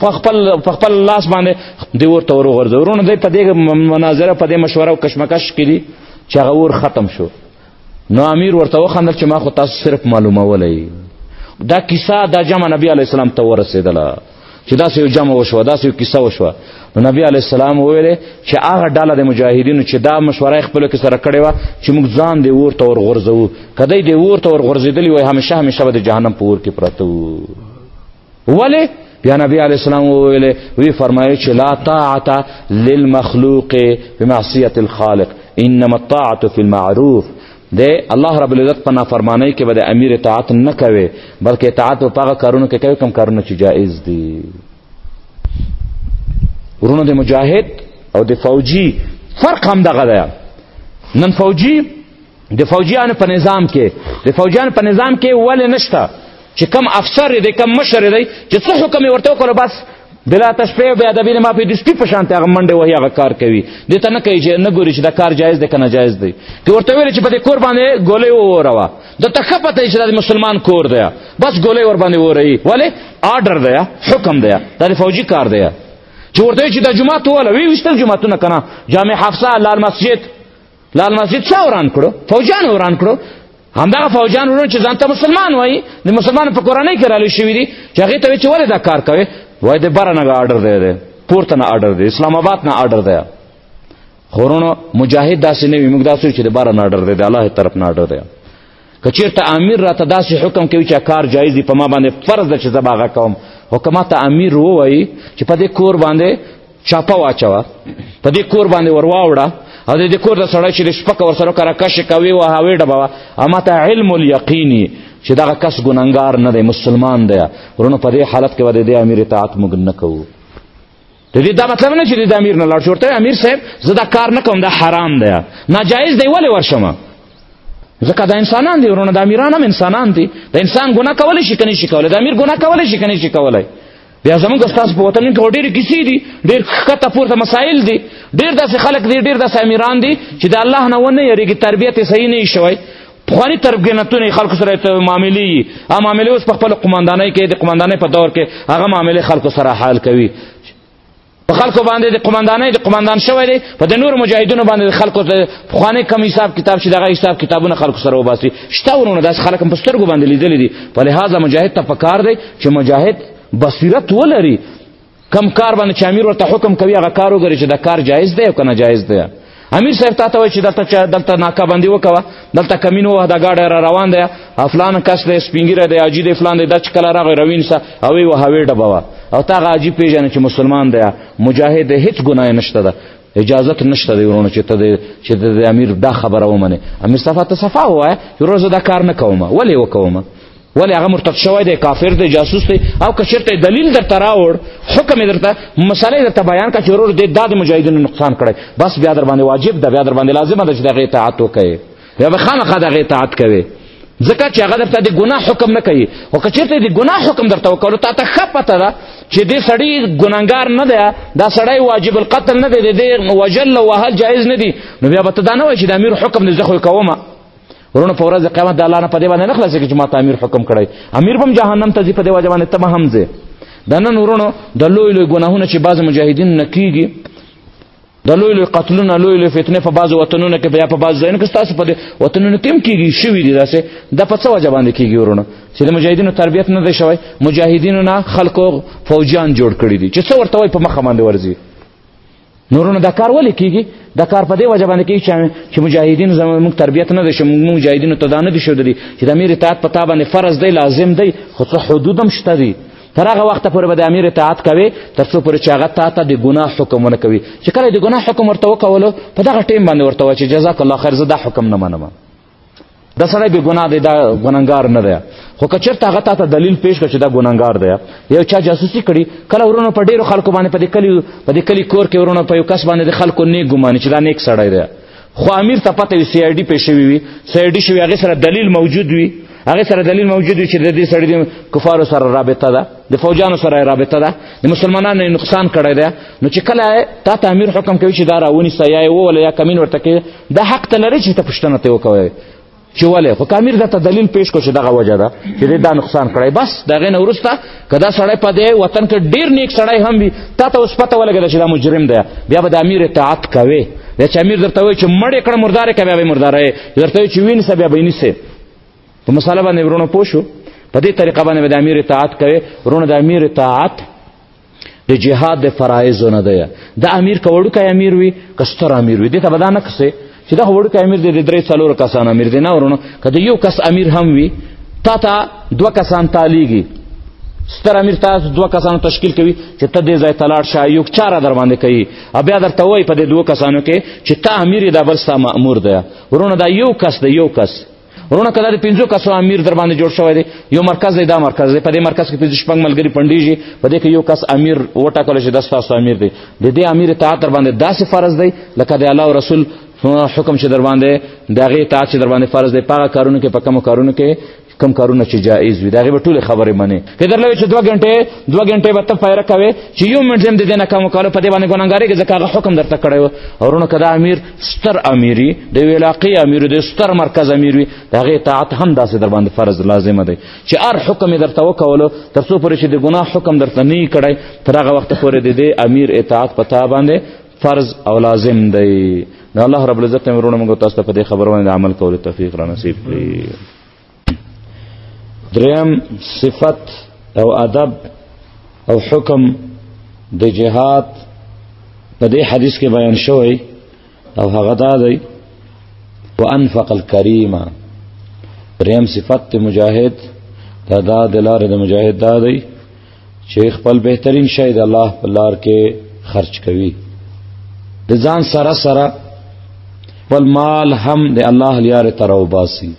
په خپل په خپل لاس باندې دې ور تور ورځورونه دې په دې مناظره په دې مشوره او کشمکش کې دي چې هغه ور ختم شو نو امیر ورته وخندل چې ما خو تاسو صرف معلومولای دا کیسه دا جمع نبی علی السلام ته ورسېدله چې داسې یو جمع وشوه داسې یو کیسه وشوه نو نبی علی السلام وویل چې هغه ډله د مجاهدینو چې دا مشوره خپل کې سره کړې وه چې موږ ځان دی ورته ورغورځوو که دی دی ورته ورغورځېدلی وای همیشه همیشه به د جهنم په اور کې پراته وو ولی بیا نبی علی السلام ویل وی فرمایي چې لا طاعت للمخلوق بمعصیت الخالق انما الطاعت فی المعروف د الله رب العزت په نافرمانی کې به د امیر اطاعت نه کوي بلکې اطاعت په هغه کارونو کې کوي کوم کارونه چې جایز دي ورونو د مجاهد او د فوجي فرق هم دغه دی نن فوجي د فوجیانو په نظام کې د فوجیانو په نظام کې ولې نشته چې کم افسر دی کم مشر دی چې څه حکم یې ورته وکړو بس بلا تشبیه بیا د بیر مافی د سپی په شان ته منډه وهي هغه کار کوي د ته نه کوي چې نه ګوري چې دا کار جایز دی کنه جایز دی که ورته ویل چې په دې کور باندې ګولې ووروه د ته ښه پته چې د مسلمان کور دی بس ګولې ور باندې ووري ولې آرډر دی حکم دی دا د فوجي کار دی چې ورته چې د جمعه توله وی وشتل جمعه نه کنه جامع حفصه لال مسجد لال مسجد چا وران کړو فوجان وران کړو همدغه فوجان ورو چې ځان ته مسلمان وایي د مسلمان په کورنۍ کې رالو شوی دي چې هغه ته چې ولې دا کار کوي وای د برنګ آرډر دی دی پورته نه آرډر دی اسلام آباد نه آرډر دی خورونو مجاهد داسې نه وي موږ داسې چې د برن آرډر دی د الله طرف نه آرډر دی کچیرته امیر را ته داسې حکم کوي چې کار جایز دی په ما باندې فرض ده چې زه باغه کوم حکومت امیر ووایي چې په دې کور باندې چاپه واچوه په دې کور باندې ور واوړه او د دې کور د سړی چې د شپکه ورسره کره کش کوي و هوې ډبوه اما ته علم الیقیني چې دغه کس ګناهګار نه دی مسلمان دی ورونو په دې حالت کې به د دې امیر اطاعت موږ نه کوو د دې دا مطلب نه چې د امیر نه لاړ شو ورته امیر صاحب زه دا کار نه کوم دا حرام دی ناجایز دی ولې ورشم ځکه دا انسانان دي ورونه د امیران هم انسانان دي د انسان ګناه کولی شي که نه شي کولی د امیر ګناه کولی شي که نه شي کولی بیا زمونږ استاد په وطن کې ډېر کیسې دي ډېر کته پورته مسائل دي ډېر داسې خلک دي ډېر داسې امیران دي چې د الله نه ونه یریږي تربیت یې صحیح نه شوی پخواني تربګنتونه خلکو سره ته معاملې یي هغه معاملې اوس په خپل قوماندانۍ کې د قوماندانۍ په دور کې هغه معاملې خلکو سره حال کوي په خلکو باندې د قومندانۍ د قومندان شوی دی په د نور مجاهدونو باندې د خلکو ته پخوانی کم حساب کتاب چې دغه حساب کتابونه خلکو سره وباسي شته ورونه داسې خلک هم په سترګو باندې لیدلي دي په لهذا مجاهد ته پکار دی چې مجاهد بصیرت ولري کم کار باندې چې امیر ورته حکم کوي هغه کار وګوري چې دا کار جایز دی او که ناجایز دی امیر صاحب تاسو وایي چې دلته چا دلته ناکابندي وکوه دلته کمینو وه د ګاډه را روان دی افلان کس دی سپینګیره دی اجی دی فلان دی د چکل راغی روین سه او وی وهوی ډبوا او تا غاجی پیژنه چې مسلمان دی مجاهد دی هیڅ ګناه نشته ده اجازه نشته دی ورونه چې ته چې د امیر دا خبره ومنه امیر صاحب ته صفا وایي چې روزه دا کار نه کوم ولی وکوم ولی هغه مرتد شوی دی کافر دی جاسوس دی او که چېرته دلیل درته راوړ حکم یې درته مسله یې درته بیان کړه چې ورور دې دا د مجاهدینو نقصان کړی بس بیا در باندې واجب ده بیا در باندې لازمه ده چې د هغې اطاعت وکړې بیا به خامخا د هغې اطاعت کوې ځکه چې هغه درته د ګناه حکم نه کوي خو که چېرته د ګناه حکم درته وکړ نو تا ته ښه پته ده چې دې سړی ګناهګار نه دی دا سړی واجب القتل نه دی د دې وژل وهل جایز نه دي نو بیا به ته دا نه وایي چې د امیر حکم دی زه خو یې کومه ورونه په ورځ قیامت د الله نه په دې باندې نه خلاصې چې ما ته امیر حکم کړی امیر بم جهنم ته ځي په دې وجه باندې تم هم ځي د نن ورونو د لوی لوی ګناهونه چې بعض مجاهدین نه کیږي د لوی لوی قتلونه لوی لوی فتنه په بعض وطنونو کې بیا په بعض ځایونو کې تاسو په وطنونو کې کیږي شوې دي داسې د په څه وجه باندې کیږي ورونو چې د مجاهدینو تربیت نه دی شوی مجاهدینو نه خلکو فوجیان جوړ کړی دي چې څه ورته وای په مخه باندې ورځي نورونه دا کار ولې کیږي دا کار په دې وجه باندې کیږي چې مجاهدین زموږ تربیت نه دي چې موږ مجاهدین ته دا نه دي شودلي چې د امیر اطاعت په تا باندې فرض دی لازم دی خو څه حدود هم شته دي تر هغه وخته پورې به د امیر اطاعت کوې تر څو پورې چې هغه تا ته د ګناه حکم ونه کوي چې کله د ګناه حکم ورته وکولو په دغه ټیم باندې ورته وایي چې جزاک الله خیر زه دا حکم نه منم دا سړی به ګناه دی دا ګناګار نه دی خو که چېرته هغه تا ته دلیل پیش کړ چې دا ګناګار دی یو چا جاسوسي کړي کله ورونو په ډېرو خلکو باندې په دې کلي په دې کلي کور کې ورونو په یو کس باندې د خلکو نیک ګماني چې دا نیک سړی دی خو امیر ته پته وي سی آی ډي پې شوي وي سی آی ډي شوي هغې سره دلیل موجود وي هغه سره دلیل موجود چې د دې سړي د کفارو سره رابطه ده د فوجانو سره رابطه ده د مسلمانانو نقصان کړی دی نو چې کله تا ته امیر حکم کوي چې دا راونیسه یا یې ووله یا کمین ورته کوي دا حق ته لري چې ته پوښتنه ته وکوي چې ولې خو کامیر دا ته دلیل پیش کو چې دغه وجه ده چې دا نقصان کړی بس دغه نه ورسته کدا سړی په دې وطن کې ډیر نیک سړی هم وي تا ته اوس پته ولګی چې دا مجرم دی بیا به د امیر اطاعت کوي دا چې امیر درته وایي چې مړ کړه مردار کوي به مردار درته وایي چې وین سبب به نیسه په مساله باندې ورونو پوښو په دې طریقه باندې د امیر اطاعت کوي ورونو د امیر اطاعت د جهاد د فرایض نه دی د امیر کوړو کای امیر وي کستر امیر وي دته بدانه کسه چې دا وړو کای امیر د درې څلور کسان امیر دی نه ورونو کله یو کس امیر هم وي تا ته دوه کسان تالیږي ستر امیر تاسو دوه کسانو تشکیل کوي چې ته دې ځای ته لاړ شه یو چاره در باندې کوي او بیا درته وایي په دې دوه کسانو کې چې تا امیر یې دا بل ستا مأمور دی وروڼه دا یو کس دی یو کس ورونه کله د پنځو کسو امیر در باندې جوړ شوی دی یو مرکز دی دا مرکز دی په دې مرکز کې پنځه شپږ ملګري پنډېږي په دې کې یو کس امیر وټاکل شي دا ستاسو امیر دی د دې امیر اطاعت در باندې داسې فرض دی لکه د الله او رسول حکم چې در باندې د هغې اطاعت چې در باندې فرض دی په هغه کارونو کې په کومو کارونو کې کم کارونه چې جایز وي دا غي ټول خبره منه که درلو چې 2 غنټه 2 غنټه به ته فایره کوي چې یو منټ زم د دې نه کم کارو په دې باندې ګونګاري کې ځکه حکم درته کړو ورونه کدا امیر ستر امیری د یو علاقې امیر دی ستر مرکز امیر وي د هغې اطاعت هم داسې در باندې فرض لازمه دی چې هر حکم یې درته وکولو تر څو پورې چې د ګناه حکم درته نه یي کړی تر هغه وخته پورې د دې امیر اطاعت په تا باندې فرض او لازم دی نو الله رب العزت مې وروڼه موږ تاسو ته په دې خبرو باندې عمل کولو توفیق را نصیب کړي دریم صفت او ادب او حکم د جهاد په دې حدیث کې بیان شوی او هغه دا دی وانفق الكريم دریم صفت مجاهد دا دا د لارې د مجاهد دا دی چې خپل بهترین شی د الله په لار کې خرج کوي د ځان سره سره خپل مال هم د الله لپاره تر او باسي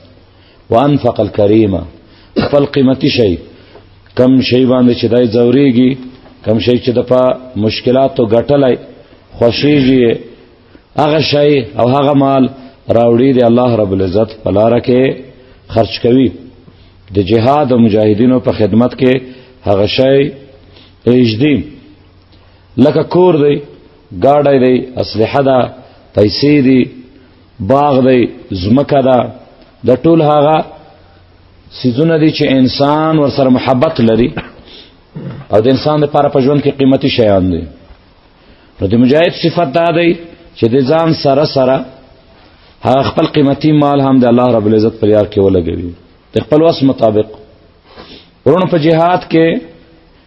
وانفق الکریمه خپل قیمتي شي کم شي باندې چې دای زوريږي کم شي چې د په مشکلاتو غټلای خوشيږي هغه شي او هغه مال راوړي دی الله رب العزت په لار کې خرج کوي د جهاد او مجاهدینو په خدمت کې هغه شي اجدي لکه کور دی گاډی دی اسلحه ده پیسې دي باغ دی زمکه ده د ټول هغه سيزونه دي چې انسان ورسره محبت لري او د انسان لپاره په ژوند کې قیمتي شیان دي نو د مجاهد صفت دا دی چې د ځان سره سره هغه خپل قیمتي مال هم د الله رب العزت پر یار کې ولګوي د خپل وس مطابق ورونو په جهاد کې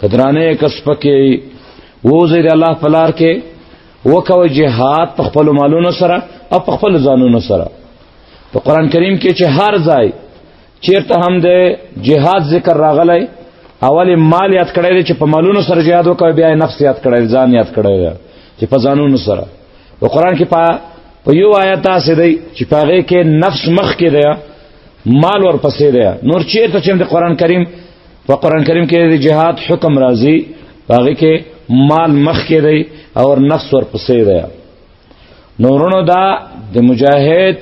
کدرانه کس پکې ووزي د الله پلار کې وکوي جهاد په خپل مالونو سره او په خپل ځانونو سره په قران کریم کې چې هر ځای چیرته هم د جهاد ذکر راغلی اول مال یاد کړی دی چې په مالونو سره جهاد وکوي بیا نفس یاد کړی ځان یاد کړی دی چې په ځانونو سره په قران کې په یو آیات تاسو دی چې پاره کې نفس مخ کې دی مال ورپسې دی نور چیرته چې د قران کریم په قران کریم کې د جهاد حکم راځي هغه کې مال مخ کې دی او نفس ورپسې دی نورونو دا د مجاهد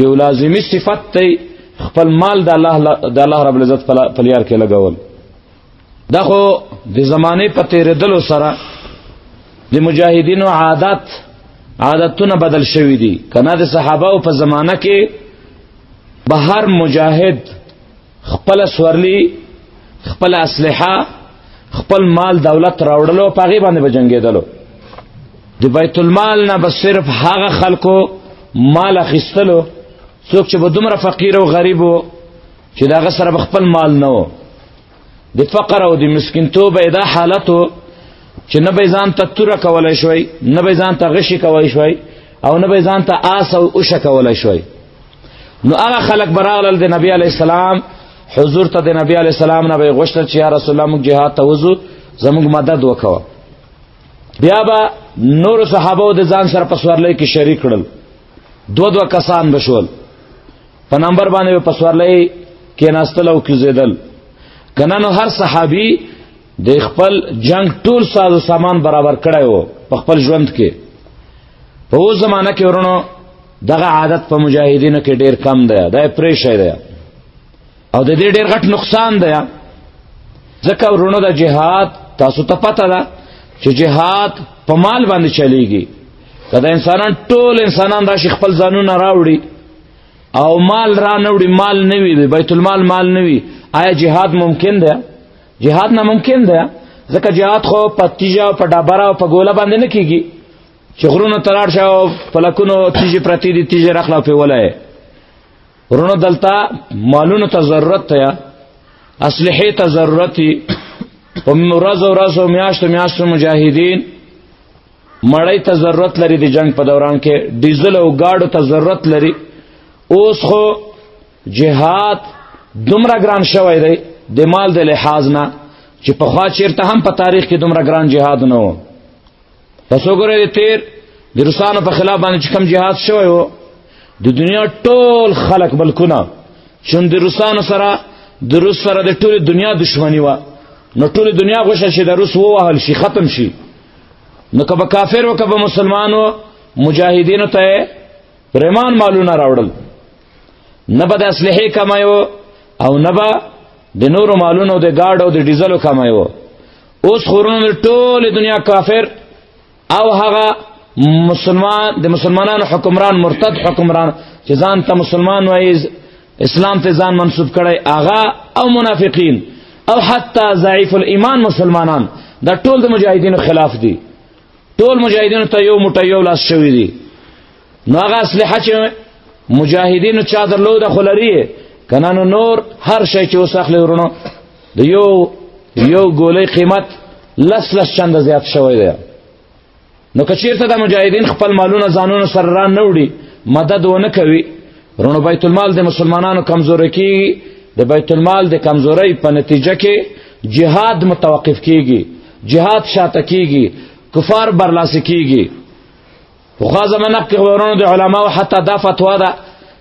یو لازمی صفت دی خپل مال د الله د الله رب العزت په لار کې لګول دا خو د زمانه په تیرېدلو سره د مجاهدینو عادت عادتونه بدل شوی دي کنه د صحابه په زمانه کې بهر مجاهد خپل سورلی خپل اسلحه خپل مال دولت راوړلو پاغي باندې بجنګېدلو د بیت المال نه بس صرف هغه خلکو مال اخیستلو څوک چې به دومره فقیر او غریب وو چې دا غسر خپل مال نه وو د فقر او د مسکینتوب دا حالتو چې نه به ځان ته توره کولای شوي نه به ځان ته غشي کولای شوي او نه به ځان ته آس او اوشه کولای شوي نو هغه خلق براغل د نبی علی السلام حضور ته د نبی علی السلام نه غوښتل چې یا رسول الله موږ جهاد ته وځو زموږ مدد وکوه بیا به نور صحابه د ځان سره په سوارلې کې شریک کړل دو دو کسان بشول په نمبر باندې په سوارلې کې ناستل او کې زیدل کنه نو هر صحابي د خپل جنگ ټول ساز و سامان برابر کړی وو په خپل ژوند کې په اوس زمانہ کې ورونو دغه عادت په مجاهدینو کې ډیر کم دی دا پریشه دی او د دې ډیر غټ نقصان دی ځکه ورونو د جهاد تاسو ته پته ده چې جهاد په مال باندې چلیږي کله انسانان ټول انسانان راشي خپل ځانونه راوړي او مال را نوړي مال نوي بیت المال مال نوي آیا جهاد ممکن دی جهاد ناممکن ده ځکه جهاد خو په تیجه په ډبره او په ګوله باندې نه کیږي چې غرونو تلاړ شه او فلکونو تیجه پرتی دي تیجه راخلا په ولای غرونو دلته مالونو ته ضرورت ته اصلحه ته ضرورت دی په ورځ ورځ او میاشت میاشت مجاهدین مړی ته ضرورت لري د جنگ په دوران کې ډیزل او گاډو ته ضرورت لري اوس خو جهاد دومره ګران شوی دی د مال د لحاظ نه چې په خوا چیرته هم په تاریخ کې دومره ګران جهاد نه و تاسو ګورئ تیر د روسانو په خلاف باندې چې کوم جهاد شوی و د دنیا ټول خلق بلکونه چې د روسانو سره د روس سره د ټول دنیا دشمنی و نو ټول دنیا غوښه شي د روس ووهل شي ختم شي نو که به کافر و که به مسلمان و مجاهدینو ته رحمان مالونه راوړل نه به د اسلحې کمایو او نه به د نورو مالونو د ګاډ او د ډیزلو کمایو اوس خورونو د ټول دنیا کافر او هغه مسلمان د مسلمانانو حکمران مرتد حکمران چې ځان ته مسلمان وایي اسلام ته ځان منسوب کړي آغا او منافقین او حتی ضعیف الایمان مسلمانان دا ټول د مجاهدینو خلاف دي ټول مجاهدینو ته یو موټی یو لاس شوی دي نو هغه اسلحه چې مجاهدینو چا درلوده خو لري کنه نو نور هر شی چې اوس اخلي ورونو د یو یو ګولې قیمت لس لس چنده زیات شوی دی نو که چیرته د مجاهدین خپل مالونه ځانونو سره را نه وړي مدد ونه کوي رونو بیت المال د مسلمانانو کمزوري کیږي د بیت المال د کمزوري په نتیجه کې جهاد متوقف کیږي جهاد شاته کیږي کفار برلاسه کیږي وخوا زمانه کې ورونو د علماو حتی دا فتوا ده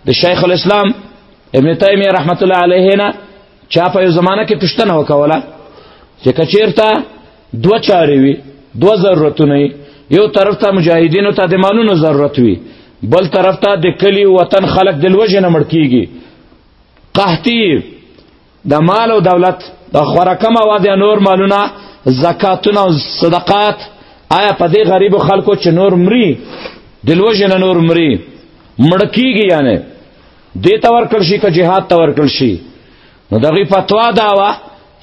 د شیخ الاسلام ابن تیمیه رحمت الله علیه نه چا په زمانه کې پښتنه وکوله چې کچیرته دوه چارې وي دوه ضرورتونه یو طرف ته مجاهدینو ته د مالونو ضرورت وي بل طرف ته د کلی وطن خلک د لوژې نه مړ کیږي قحطي د مال او دولت د خورکمه و د نور مالونه زکاتونه او صدقات آیا په دې غریب خلکو چې نور مري دلوژن نور مري مړکیږي یعنی دې تور کړ شي که جهاد تور کړ شي نو دغه فتوا دا وا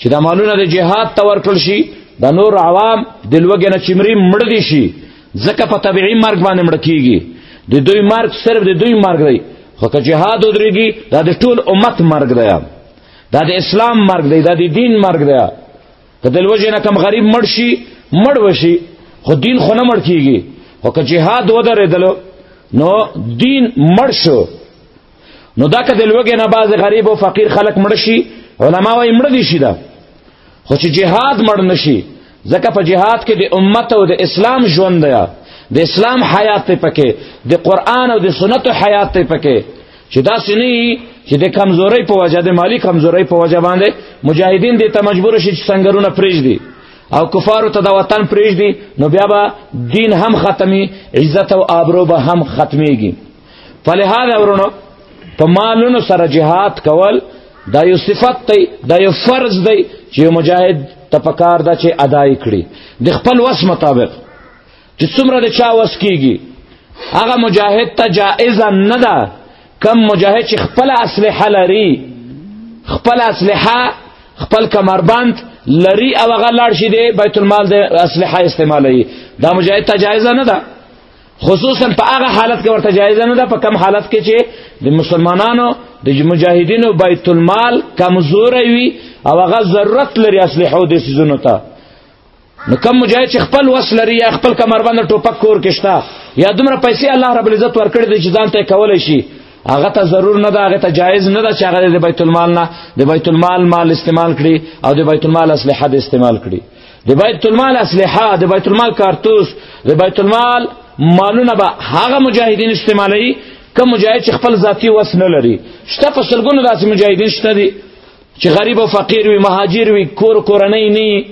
چې د مالونه د جهاد تور کړ شي د نور عوام دلوګنه چمري مړ دي شي ځکه په طبيعي مرګ باندې مړ کیږي د دوی مرګ صرف د دوی مرګ دی خو که جهاد ودرېږي دا د ټول امت مرګ دی دا د اسلام مرګ دی دا د دین مرګ دی که د لوجې نه کم غریب مړ شي مړ وشي خو دین خو نه مړ کیږي خو که جهاد ودرېدلو نو دین مړ شو نو دا که د لوګې نه باز غریب او فقیر خلک مړ شي علما وايي مړ دي شي دا خو چې جهاد مړ نشي ځکه په جهاد کې د امت او د اسلام ژوند دی د اسلام حیات ته پکې د قران او د سنت حیات ته پکې چې دا سني چې د کمزوري په وجه د مالی کمزوري په وجه باندې مجاهدین دې ته مجبور شي چې څنګهونه پریج دي او کفارو ته د وطن پریج دي نو بیا به دین هم ختمي عزت او آبرو به هم ختميږي فلهذا ورونو په مالونو سره جهاد کول دا یو صفت دی دا یو فرض دی چې مجاهد ته پکار ده چې ادای کړي د خپل وس مطابق چې څومره د چا وس کیږي هغه مجاهد ته جائز نه ده کم مجاهد چې خپل اسلحه لري خپل اسلحه خپل کمربند لري او هغه لاړ شي دی بیت المال د اسلحه استعمالوي دا مجاهد ته جائز نه ده خصوصا په هغه حالت کې ورته جایز نه ده په کم حالت کې چې د مسلمانانو د مجاهدینو بیت المال کمزور وي او هغه ضرورت لري اسلحه د سيزونو ته نو کم مجاهد چې خپل وس لري یا خپل کمربند ټوپک کور کې شته یا دومره پیسې الله رب العزت ورکړي دي چې ځان ته کولای شي هغه ته ضرور نه ده هغه ته جایز نه ده چې هغه د بیت المال نه د بیت المال مال استعمال کړي او د بیت المال اصلحه استعمال کړي د بیت المال اسلحه د بیت المال کارتوس د بیت المال مالونه به هغه مجاهدین استعمالوي کوم مجاهد چې خپل ذاتی وس نه لري شته په سلګونو داسې مجاهدین شته دي چې غریب او فقیر وي مهاجر وي کور کورنۍ نه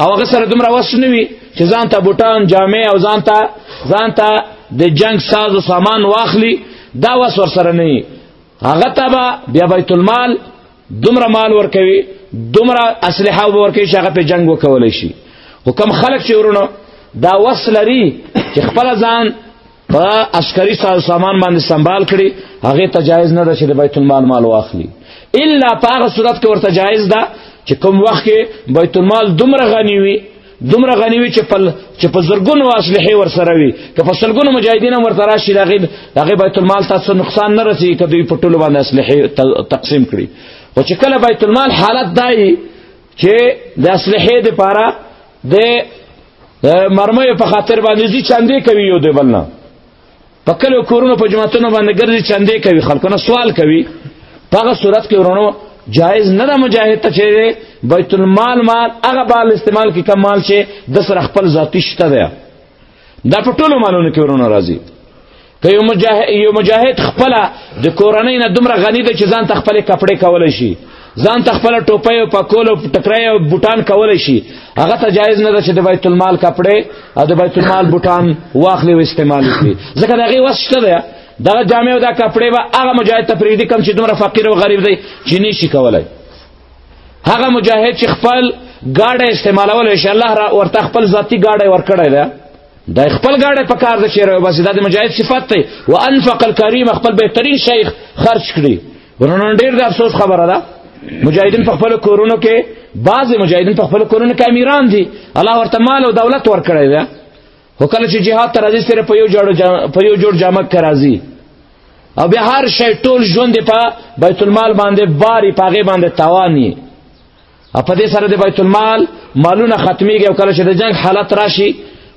او هغه سره دومره وس نه وي چې ځان ته بوټان جامې او ځان ته ځان ته د جنگ ساز او سامان واخلي دا وس ورسره نه هغه ته به بیا بیت المال دومره مال ورکوي دومره اسلحه ورکوي چې هغه په جنگ وکولای شي خو کم خلک چې ورونه دا وس لري چې خپل ځان په عسکري ساز سامان باندې سنبال کړي هغه ته جایز نه ده چې د بیت المال مال واخلي الا په هغه صورت کې ورته جایز ده چې کوم وخت کې بیت المال دومره غني وي دومره غنی وي چې پل چې په زرګونو اسلحه ور سره وي که په سلګونو مجاهدین هم ورته راشي دغه دغه بیت المال تاسو نقصان نه رسي که دوی په ټولو باندې اسلحه تقسیم کړي او چې کله بیت المال حالت دای چې د اسلحه د پاره د مرمۍ په خاطر باندې ځي چاندې کوي یو دی بلنه په کلو کورونو په جماعتونو باندې ګرځي چندې کوي خلکونه سوال کوي په هغه صورت کې ورونو جایز نه ده مجاهد ته چې بیت المال مال هغه بال استعمال کې کم مال چې د سره خپل ذاتی شته ده دا په ټولو مالونو کې ورونو راځي که یو مجاهد یو مجاهد خپل د کورنۍ نه دومره غنی دی چې ځان ته خپل کپڑے کول شي ځان تخپل ټوپۍ او پکول او ټکرای او بوټان کول شي هغه ته جایز نه ده چې د بیت المال کپڑے او د بیت المال بوټان واخلي او استعمال کړي ځکه دا غي وسته ده دا جامع او دا کپڑے به هغه مجاهد ته پریدي کم چې دومره فقیر او غریب دی چې نشي کولای هغه مجاهد چې خپل گاډه استعمالول ان شاء الله را ورته خپل ذاتی گاډه ورکړی ده دا خپل گاډه په کار د چیرې وباسي دا د مجاهد صفت دی وانفق الکریم خپل بهترین شیخ خرج کړي ورنن ډیر د افسوس خبره ده مجاهدین په خپل کورونو کې بعضی مجاهدین په خپل کورونو کې امیران دي الله ورته مال او دولت ورکړی دی هو کله چې جهاد ته راځي سره په یو جوړ په یو جوړ جامه کې راځي او بیا هر شی ټول ژوند په بیت المال باندې باری پاغه باندې توانی په دې سره د بیت المال مالونه ختميږي او کله چې د جنگ حالت راشي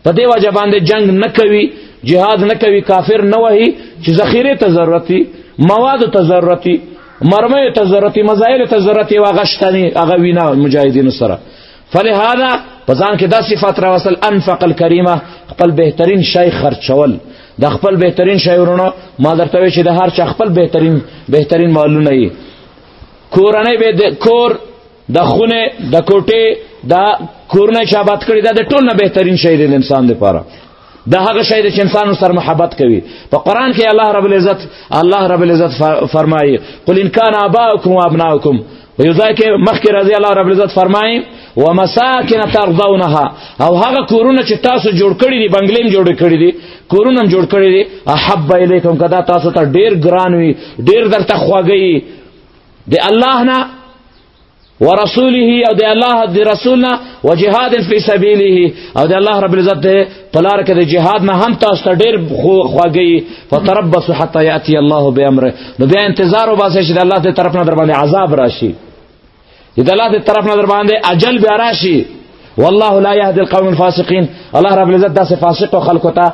په دې وجه باندې جنگ نه کوي جهاد نه کوي کافر نه وهي چې ذخیره ته ضرورتي مواد ته ضرورتي مرمه ته ضرورتي مزایل ته ضرورتي واغشتني هغه وینا مجاهدینو سره فلهذا پزان کې دا صفات را وصل انفق الکریمه خپل بهترین شای خرچول د خپل بهترین شای ورونو ما درته وی چې د هر چا خپل بهترین بهترین مالونه یې کورنۍ به د کور د خونه د کوټې د کورنۍ شابت کړي دا د ټول نه بهترین شی دی د انسان لپاره دا هغه شی دی چې انسان سره محبت کوي په قران کې الله رب العزت الله رب العزت فرمایي قل ان کان اباؤکم وابناؤکم یو ځای کې مخکې راځي الله رب العزت فرمایي و مساکن ترضونها او هغه کورونه چې تاسو جوړ کړی دي بنگلیم جوړ کړی دي کورونم جوړ کړی دی احب الیکم کدا تاسو ته ډیر ګران وي ډیر درته خوږی دی الله نه ورسوله او د الله د رسولنا وجهاد فی سبیله او د الله رب العزت په لار کې د جهاد نه هم تاسو ته ډیر خوږی فتربص حتا یاتی الله بامر نو بیا انتظار وباسئ چې د الله د طرف نه در باندې عذاب راشي د الله د طرف نه در باندې اجل بیا راشي والله لا يهدي القوم الفاسقين الله رب العزت داسې فاسق خلکو ته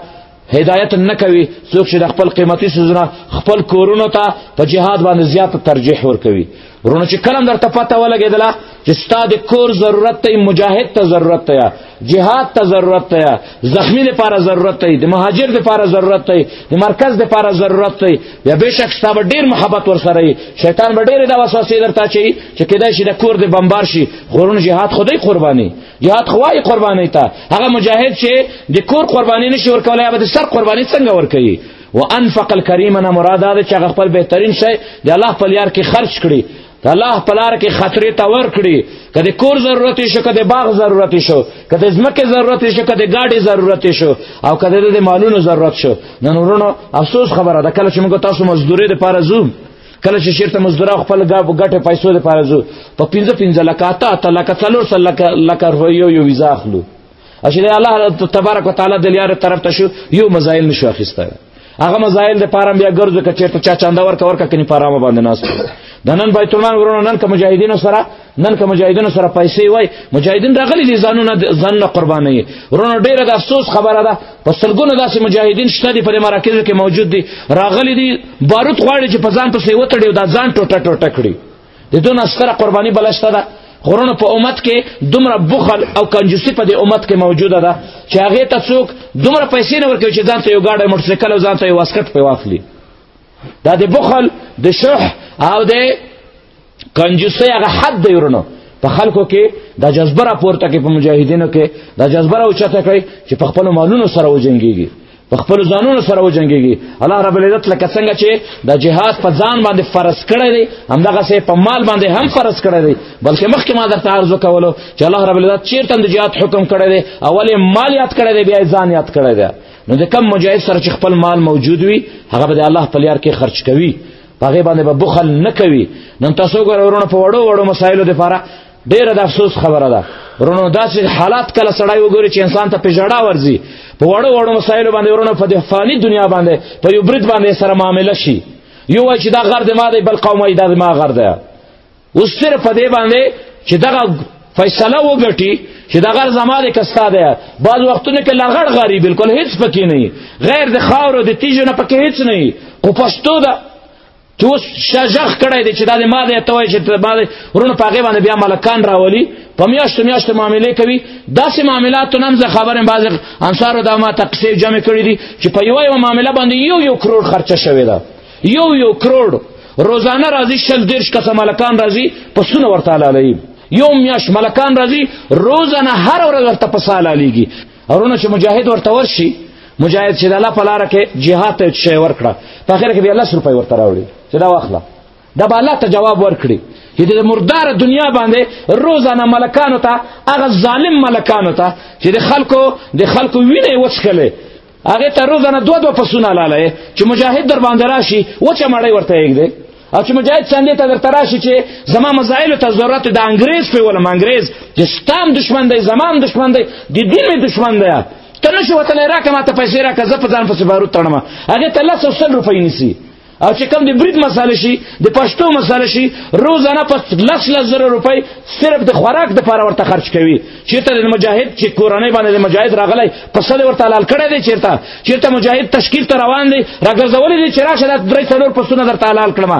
هدایت نه کوي څوک چې د خپل قیمتي سوزونه خپل کورونو ته په جهاد باندې زیات ترجیح ورکوي ورونه چې کلم درته پته ولګېدله چې ستا د کور ضرورت ته مجاهد ته ضرورت ته جهاد ته ضرورت ته زخمی لپاره ضرورت ته د مهاجر لپاره ضرورت ته د مرکز لپاره ضرورت ته یا بهشک شته به ډیر محبت ور سره شیطان به ډیر د وسوسې درته چي چې کدا شي د کور د بمبار شي غرون جهاد خدای قرباني جهاد خوای قرباني ته هغه مجاهد چې د کور قرباني نشي ور کولای به د سر قرباني څنګه ور کوي وانفق الکریم نه مراد ده چې خپل بهترین شی د الله په لار کې خرج کړي د الله په لار کې خطرې ته ورکړي که د کور ضرورت شو که د باغ ضرورت شو که د ځمکې ضرورت شو که د ګاډي ضرورت شو او که د مالونو ضرورت شو نن ورونو افسوس خبره ده کله چې موږ تاسو مزدوري لپاره ځو کله چې شرط مزدورا خپل ګټه پیسو لپاره ځو په 15 15 لکه اته اته لکه څلور لکه لکه یو یو ویزا اخلو او چې الله تبارک وتعالي د لیار طرف ته شو یو مزایل نشو اخیسته هغه مزایل د پاره بیا ګرځو که چیرته چا چاندا ورک ورک کني پارامه باندې ناس د نن بیت المال ورونه نن که مجاهدینو سره نن که مجاهدینو سره پیسې وای مجاهدین راغلي دي ځانونه ځانونه قرباني ورونه ډیره د افسوس خبره ده په سلګونو داسې مجاهدین شته دي په مراکزو کې موجود دي راغلي دي بارود غواړي چې په ځان پسې وتړي او دا ځان ټوټه ټوټه کړي د دون ستره قرباني بلشته ده غرونو په امت کې دومره بخل او کنجوسی په دې امت کې موجوده ده چې هغه ته څوک دومره پیسې نه ورکوي چې ځان ته یو گاډی موټرسایکل او ځان ته یو واسکټ په واخلي دا د بخل د شح او د کنجوسی هغه حد دی ورونو په خلکو کې دا جذبه راپورته کې په مجاهدینو کې دا جذبه راوچته کوي چې په خپل مالونو سره وجنګيږي په خپل ځانونو سره وجنګيږي الله رب العزت لکه څنګه چې د جهاد په ځان باندې فرض کړی دی همدغه سه په مال باندې هم فرض کړی دی بلکې مخکې ما درته عرض وکولو چې الله رب العزت چیرته د جهاد حکم کړی دی اول مال یاد کړی دی بیا ځان یاد کړی دی نو د کم مجاهد سره چې خپل مال موجود وي هغه به الله په لار کې خرج کوي هغه باندې به بخل نه کوي نن تاسو ګورورونه په وړو وړو مسایلو لپاره ډیره د افسوس خبره ده ورونو داسې حالات کله سړی وګوري چې انسان ته په ژړا ورځي په وړو وړو مسایلو باندې ورونو په دې فاني دنیا باندې په یو برید باندې سره معامله شي یو وای چې دا غر د ما دی بل قوم وای دا د ما غر دی اوس صرف په دې باندې چې دغه فیصله وګټي چې دا غر زما د کستا دی بعض وختونه کې لغړ غری بالکل هیڅ پکې نه غیر د خاور او د تیجو نه پکې هیڅ نه خو پښتو ده چې اوس شجخ کړی دی چې دا د ما دی ته وایي چې ته ما دی ورونه په هغې باندې بیا ملکان راولي په میاشتو میاشتو معاملې کوي داسې معاملاتو نه هم زه خبر یم بعضې انصارو دا ما ته قصې جمع کړي دي چې په یوه یوه معامله باندې یو یو کروړ خرچه شوې ده یو یو کروړ روزانه راځي شل دېرش کسه ملکان راځي پسونه ورته حلالوي یو میاشت ملکان راځي روزانه هر ورځ ورته پسه حلالېږي ورونه چې مجاهد ورته ورشي مجاهد چې د الله په لار کې جهاد ته شی ورکړه په اخر کې به الله سر په ورته راوړي چې دا واخله دا به الله ته جواب ورکړي چې د مردار دنیا باندې روزانه ملکانو ته هغه ظالم ملکانو ته چې د خلکو د خلکو وینې وڅکلې هغه ته روزانه دوه دوه پسونه لاله چې مجاهد در باندې راشي و چې مړی ورته یې او چې مجاهد چاندې ته درته راشي چې زما مسایلو ته ضرورت د انګريز په ولم انګريز چې ستام دشمن دی زمام دشمن دی د دین می دشمن دی ته نشو وته نه راکه ماته پیسې راکه زه په ځان په سبارو تړم هغه ته لاسو سل روپۍ نیسی او چې کوم د برید مساله شي د پښتو مساله شي روزانه په لس لس زره روپۍ صرف د خوراک د پاره ورته خرج کوي چیرته د مجاهد چې کورنۍ باندې د مجاهد راغلی پسه دې ورته حلال کړی دی چیرته چیرته مجاهد تشکیل ته روان دی راګرځولې دی چې راشه دا درې څلور پسونه درته حلال کړم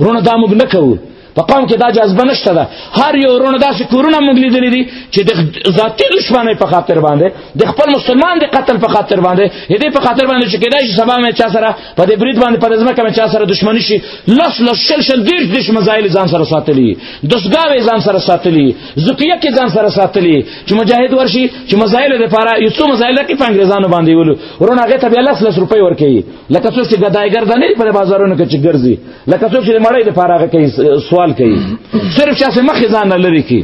ورونه دا موږ نه کوو په قوم کې دا جذبه نشته ده هر یو ورونه داسې کورونه موږ لیدلې دي چې د ذاتي دشمنۍ په خاطر باندې د خپل مسلمان د قتل په خاطر باندې دې په خاطر باندې چې کېدای شي سبا مې چا سره په دې برید باندې په ځمکه مې چا سره دښمني شي لس لس شل شل دېرش دېرش مزایل ځان سره ساتلي دستګاوې ځان سره ساتلي زکیه کې ځان سره ساتلی چې مجاهد ورشي چې مسائل د پاره یو څو مسائل کې پنګریزانو باندې ولو ورونه هغه ته بیا لس لس روپۍ ورکړي لکه څوک چې ګدایګر د نه په بازارونو کې چې ګرځي لکه څوک چې مړی د پاره هغه کوي سوال کوي صرف چې اسه مخ ځان نه لري کی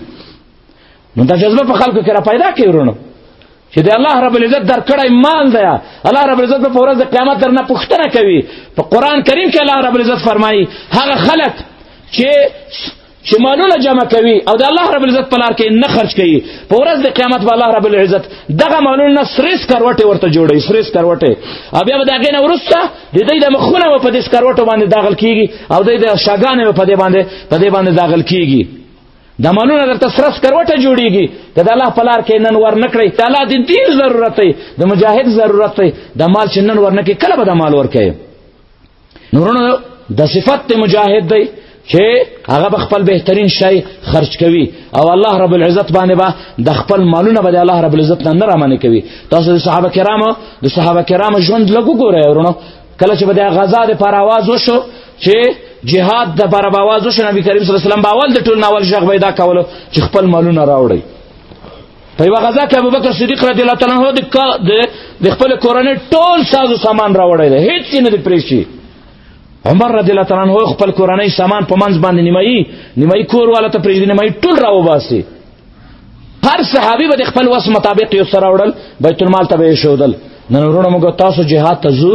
نو دا جذبه په خلکو کې را پیدا کوي ورونه چې د الله رب العزت در کړی مال دی الله رب العزت په ورځ د قیامت درنه پوښتنه کوي په قران کریم کې الله رب العزت فرمایي هغه خلک چې چې مالونه جمع کوي او د الله رب العزت په لار کې نه خرج کوي په ورځ د قیامت به الله رب العزت دغه مالونه سریس کروټه ورته جوړي سریس کروټه او بیا به دغه نه ورسته د دې د مخونه په دې کروټه باندې داخل کیږي او د دې شګانې په دې باندې په دې باندې داخل کیږي د مالونه درته سرس کروټه جوړیږي که د الله په لار کې نن ور نه کړئ د الله د دین ضرورت دی د مجاهد ضرورت دی د مال چې نن ور نه کړئ کله به د مال ورکوي نورونو د صفت مجاهد دی چې هغه به خپل بهترین شی خرج کوي او الله رب العزت باندې به د خپل مالونه به الله رب العزت نه رامنې کوي تاسو د صحابه کرامو د صحابه کرامو ژوند لګو ګورئ ورونو کله چې به د غزا د پر आवाज وشو چې جهاد د پر आवाज وشو نبی کریم صلی الله علیه وسلم باول د ټول ناول ژغ پیدا کولو چې خپل مالونه راوړي په یو غزا کې ابوبکر صدیق رضی الله تعالی عنہ د د خپل کورنۍ ټول ساز او سامان راوړی دی هیڅ نه دی پریشي عمر رضی الله تعالی عنہ خپل کورنۍ سامان په منځ باندې نیمایي نیمایي کور والا ته پریږدي نیمایي ټول راوباسي هر صحابي به خپل وس مطابق یو سره وړل بیت المال ته به شودل نن ورونه موږ تاسو جهاد ته ځو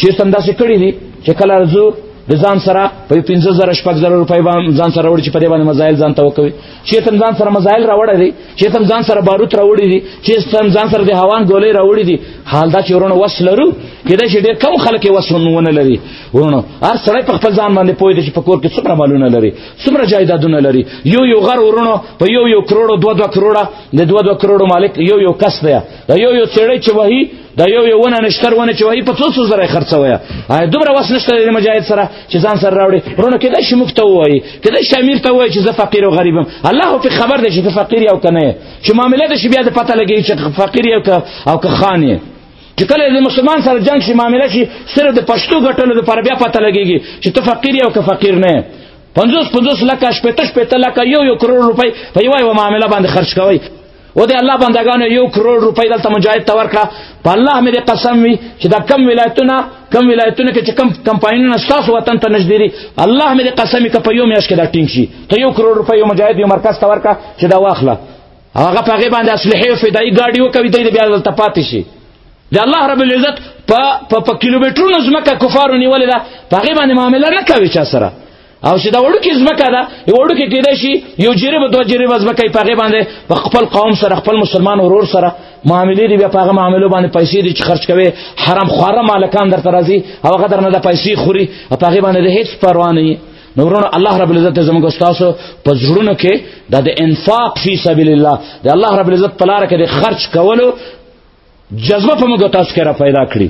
چې تم داسې کړی دي چې کله زو د ځان سره په 15000 شپږ زره روپۍ باندې ځان سره وړي چې په دې باندې مزایل ځان ته وکوي چې تم ځان سره مزایل راوړی دي چې تم ځان سره باروت راوړی دي چې تم ځان سره د هوان ګولې راوړی دي حال دا چې ورونه وس لرو کله چې ډېر کم خلک وس ونه لري ورونه هر سړی په خپل ځان باندې پوي دي چې په کور کې څومره مالونه لري څومره جایدادونه لري یو یو غر ورونه په یو یو کروڑو دوه دوه کروڑه د دوه دوه کروڑو مالک یو یو کس دی یو یو چړې چې وਹੀ دا یو یو ونه نشتر ونه چې وایي په څو څو زره خرڅوي آیا دومره وس نشته د مجاهد سره چې ځان سره راوړي ورونه کېدای شي موږ ته وایي کېدای شي امیر ته وایي چې زه فقیر او غریب یم الله په خبر دی چې ته فقیر یې او که نه یې چې معامله د شي بیا د پته لګېږي چې فقیر یې او که خان یې چې کله د مسلمان سره جنگ شي معامله شي صرف د پښتو ګټلو لپاره بیا پته لګېږي چې ته فقیر یې او که فقیر نه یې پنځوس پنځوس لکه شپېته شپېته لکه یو یو کرور روپۍ په یوه یوه معامله باندې خرج کوئ او د الله بندگانو یو کروڑ روپۍ دلته مجاهد ته ورکړه په الله مې د قسم وي چې دا کم ولایتونه کم ولایتونه کې چې کم کمپاینونه ستاسو وطن ته نږدې دي الله مې د قسم کې په یو میاشت کې دا ټینګ شي ته یو کروڑ روپۍ یو مجاهد یو مرکز ته ورکړه چې دا واخله هغه په هغې باندې اصلحې او فدایي ګاډي وکوي دی بیا دلته پاتې شي د الله رب العزت په په کیلومترونو ځمکه کفارو نیولې ده په هغې باندې معامله نه کوي چا سره او چې دا وړوکې ځمکه ده یو وړوکې کېدای شي یو جریب دوه جریب ځمکه یې په هغې باندې په خپل قوم سره خپل مسلمان ورور سره معاملې دي بیا په هغه معاملو باندې پیسې دي چې خرج کوي حرام خواره مالکان درته راځي او هغه درنه د پیسې خوري او په هغې باندې د هېڅ پروا نه وي نو ورونو الله رب العزت زموږ استادو په زړونو کې د انفاق فی سبیل الله د الله رب العزت په لار کې د خرج کولو جذبه په موږ تاسو کې را پیدا کړی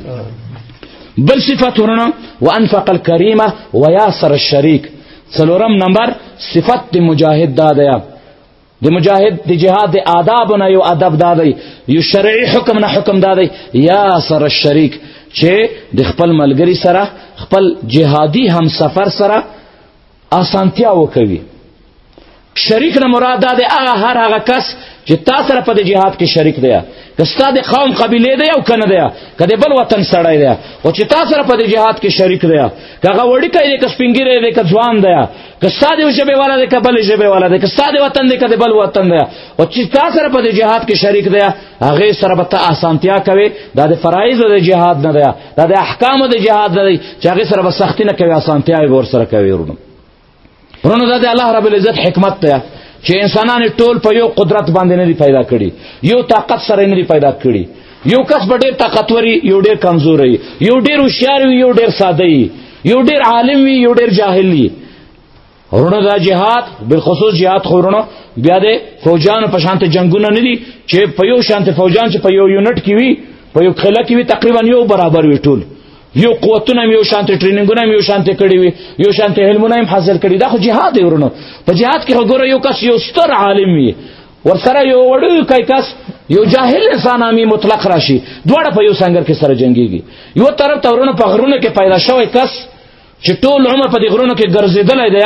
بل صفت ورنه وانفق الکریمه ویاسر الشریک څلورم نمبر صفت د مجاهد دا دی د مجاهد د جهاد د آداب نه یو ادب دا دی یو شرعي حکم نه حکم دا دی یا سر الشریک چې د خپل ملګری سره خپل جهادي هم سفر سره اسانتیا وکوي شریک نه مراد ده هغه هر هغه کس چې تا سره په جهاد کې شریک دی که ستا د قوم قبیله دی او کنه دی که د بل وطن سړی دی او چې تا سره په جهاد کې شریک دی که هغه وړی کوي که سپینګری دی که ځوان دی که ستا د ژبې والا دی که بل ژبې والا دی که ستا د وطن دی که د بل وطن دی او چې تا سره په جهاد کې شریک دی هغه سره به ته اسانتیا کوي دا د فرایض د جهاد نه دی دا د احکام د جهاد دی چې هغه سره به سختی نه کوي اسانتیا به ور سره کوي ورونو ورونو دا د الله رب العزت حکمت دی چې انسانان ټول په یو قدرت باندې نه دی پیدا کړي یو طاقت سره نه دی پیدا کړي یو کس به ډېر طاقتوري یو ډېر کمزوري یو ډېر هوښیار وي یو ډېر ساده وي یو ډېر عالم وي یو ډېر جاهل وي ورونه دا جهاد بل خصوص جهاد خورونه بیا د فوجان په شانته جنگونه نه دي چې په یو شانته فوجان چې په یو یونټ کې وي په یو خله کې وي تقریبا یو برابر وي ټول یو قوتونه یو شانته ټریننګونه یو شانته کړی وي یو شانته علمونه هم حاصل کړی دا خو جهاد دی ورونه په جهاد کې وګوره یو کس یو ستر عالم وي ورسره یو وړو کای کس یو جاهل انسان امي مطلق راشي دواړه په یو سنگر کې سره جنگيږي یو طرف تورونه په غرونه کې پیدا شوی کس چې ټول عمر په دې غرونو کې ګرځېدلی دی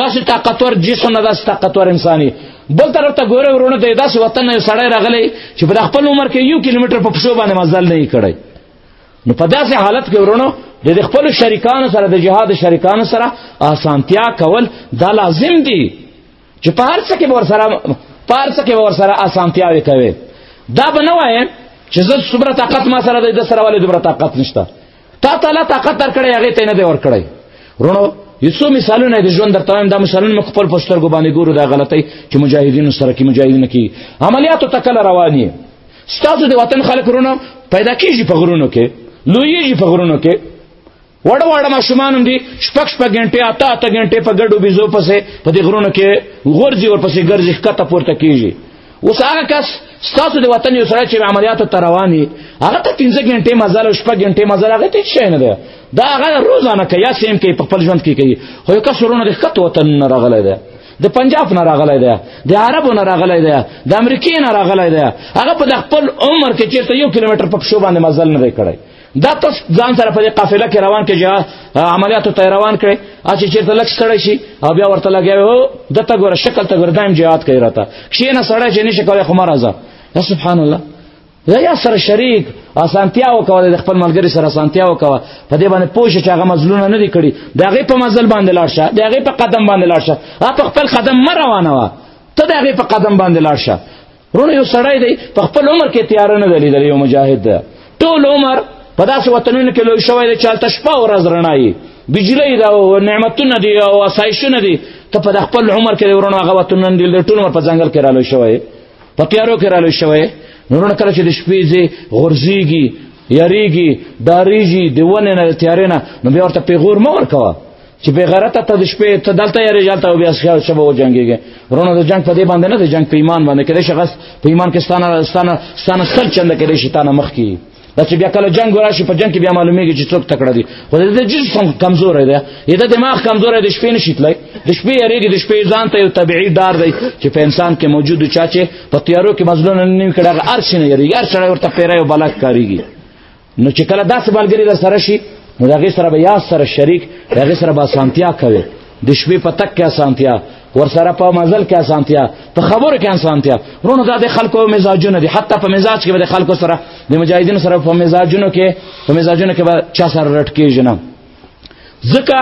داسې طاقتور جسم نه داسې طاقتور انساني بل طرف ته ګوره ورونه ته داسې وطن نه سړی راغلی چې په خپل عمر کې یو کیلومتر په پښو باندې مزل نه کړی نو په داسې حالت کې ورونو د خپل شریکانو سره د جهاد شریکانو سره آسانتیا کول دا لازم دي چې په هر څه کې ور سره په هر څه کې ور سره آسانتیا وکوي دا به نه وایي چې زه څومره طاقت ما سره د سره ولې دومره طاقت نشته تا تعالی طاقت درکړی هغه ته نه دی ورکړی رونو یسو مثالونه د ژوند درته وایم دا مثالونه مخ خپل پوسټر ګو باندې ګورو دا غلطي چې مجاهدینو سره کې مجاهدین کې عملیاتو تکل رواني ستاسو د وطن خلک رونو پیدا کیږي په غرونو کې لویږي په غرونو کې وړ وړ ماشومان هم دي شپږ شپږ غنټې اته اته غنټې په ګډو بيزو پسې په دې غرونو کې غورځي ورپسې ګرځي ښکته پورته کیږي اوس هغه کس ستاسو د وطن یو سره چې عملیاتو ته رواني هغه ته 15 غنټه مزل او شپږ غنټه مزل هغه ته شي نه ده دا هغه روزانه کوي یا سیم کوي په خپل ژوند کې کوي خو یو کس ورونه د خط وطن نه راغلی دی د پنجاب نه راغلی دی د عربو نه راغلی دی د امریکې نه راغلی دی هغه په خپل عمر کې چیرته یو کیلومتر په پښو باندې مزل نه کړی دا تاسو ځان سره په قافله کې روان کې جا عملیاتو ته روان کړي اچي چیرته لک سړی شي او بیا ورته لګي هو دته ګوره شکل ته ګردایم جهاد کوي راته شي نه سړی چې نشي کوي خو مرزه سبحان الله یا یا سره شریک اسانتیا وکوله د خپل ملګری سره اسانتیا وکوه په دې باندې پوه شي چې هغه مزلونه نه دی کړی دا غي په مزل باندې لاړ شه دا غي په قدم باندې لاړ شه هغه خپل قدم مر روانه وا ته دا غي په قدم باندې لاړ شه ورونه یو سړی دی په خپل عمر کې تیار نه دی لیدلی یو مجاهد دی ټول عمر په داسې وطنونو کې لوی شوی دی چې هلته شپه او ورځ رڼا یي بجلی ده او نعمتونه دي او اسایشونه دي ته په خپل عمر کې ورونه هغه وطنونه دی ټول عمر په ځنګل کې را لوی شوی په تیارو کې را لوی شوی نورونه کله چې د شپې ځي غورځېږي یریږي ډارېږي د ونې نه د تیارې نه نو بیا ورته پیغور مه ورکوه چې به غیرت ته د شپې ته دلته یې رجال ته بیا ښه شبه و جنگيږي ورونه د جنگ په دې باندې نه د جنگ په ایمان باندې کړي شخص په ایمان کې ستانه ستانه ستانه سر چند کړي شي تانه مخ کې دا چې بیا کله جنگ راشي په جنگ کې بیا معلومیږي چې څوک تکړه دي خو د جسم کمزور دی یا د دماغ کمزور دی شپې نشي تلای د شپې یریږي د شپې ځان ته یو طبيعي ډار دی چې په انسان کې موجود چا چې په تیارو کې مزلونه نه کړه هر څه نه یریږي هر څه ورته پیره او بلک کاریږي نو چې کله داسې ملګری در سره شي نو د هغې سره به یاد سره شریک د هغې سره به اسانتیا کوې د شپې په تک کې اسانتیا ورسره په مزل کې اسانتیا په خبرو کې اسانتیا ورونو دا د خلکو مزاجونه دي حتی په مزاج کې به د خلکو سره د مجاهدینو سره په مزاجونو کې په مزاجونو کې به چا سره رټ کېږي نه ځکه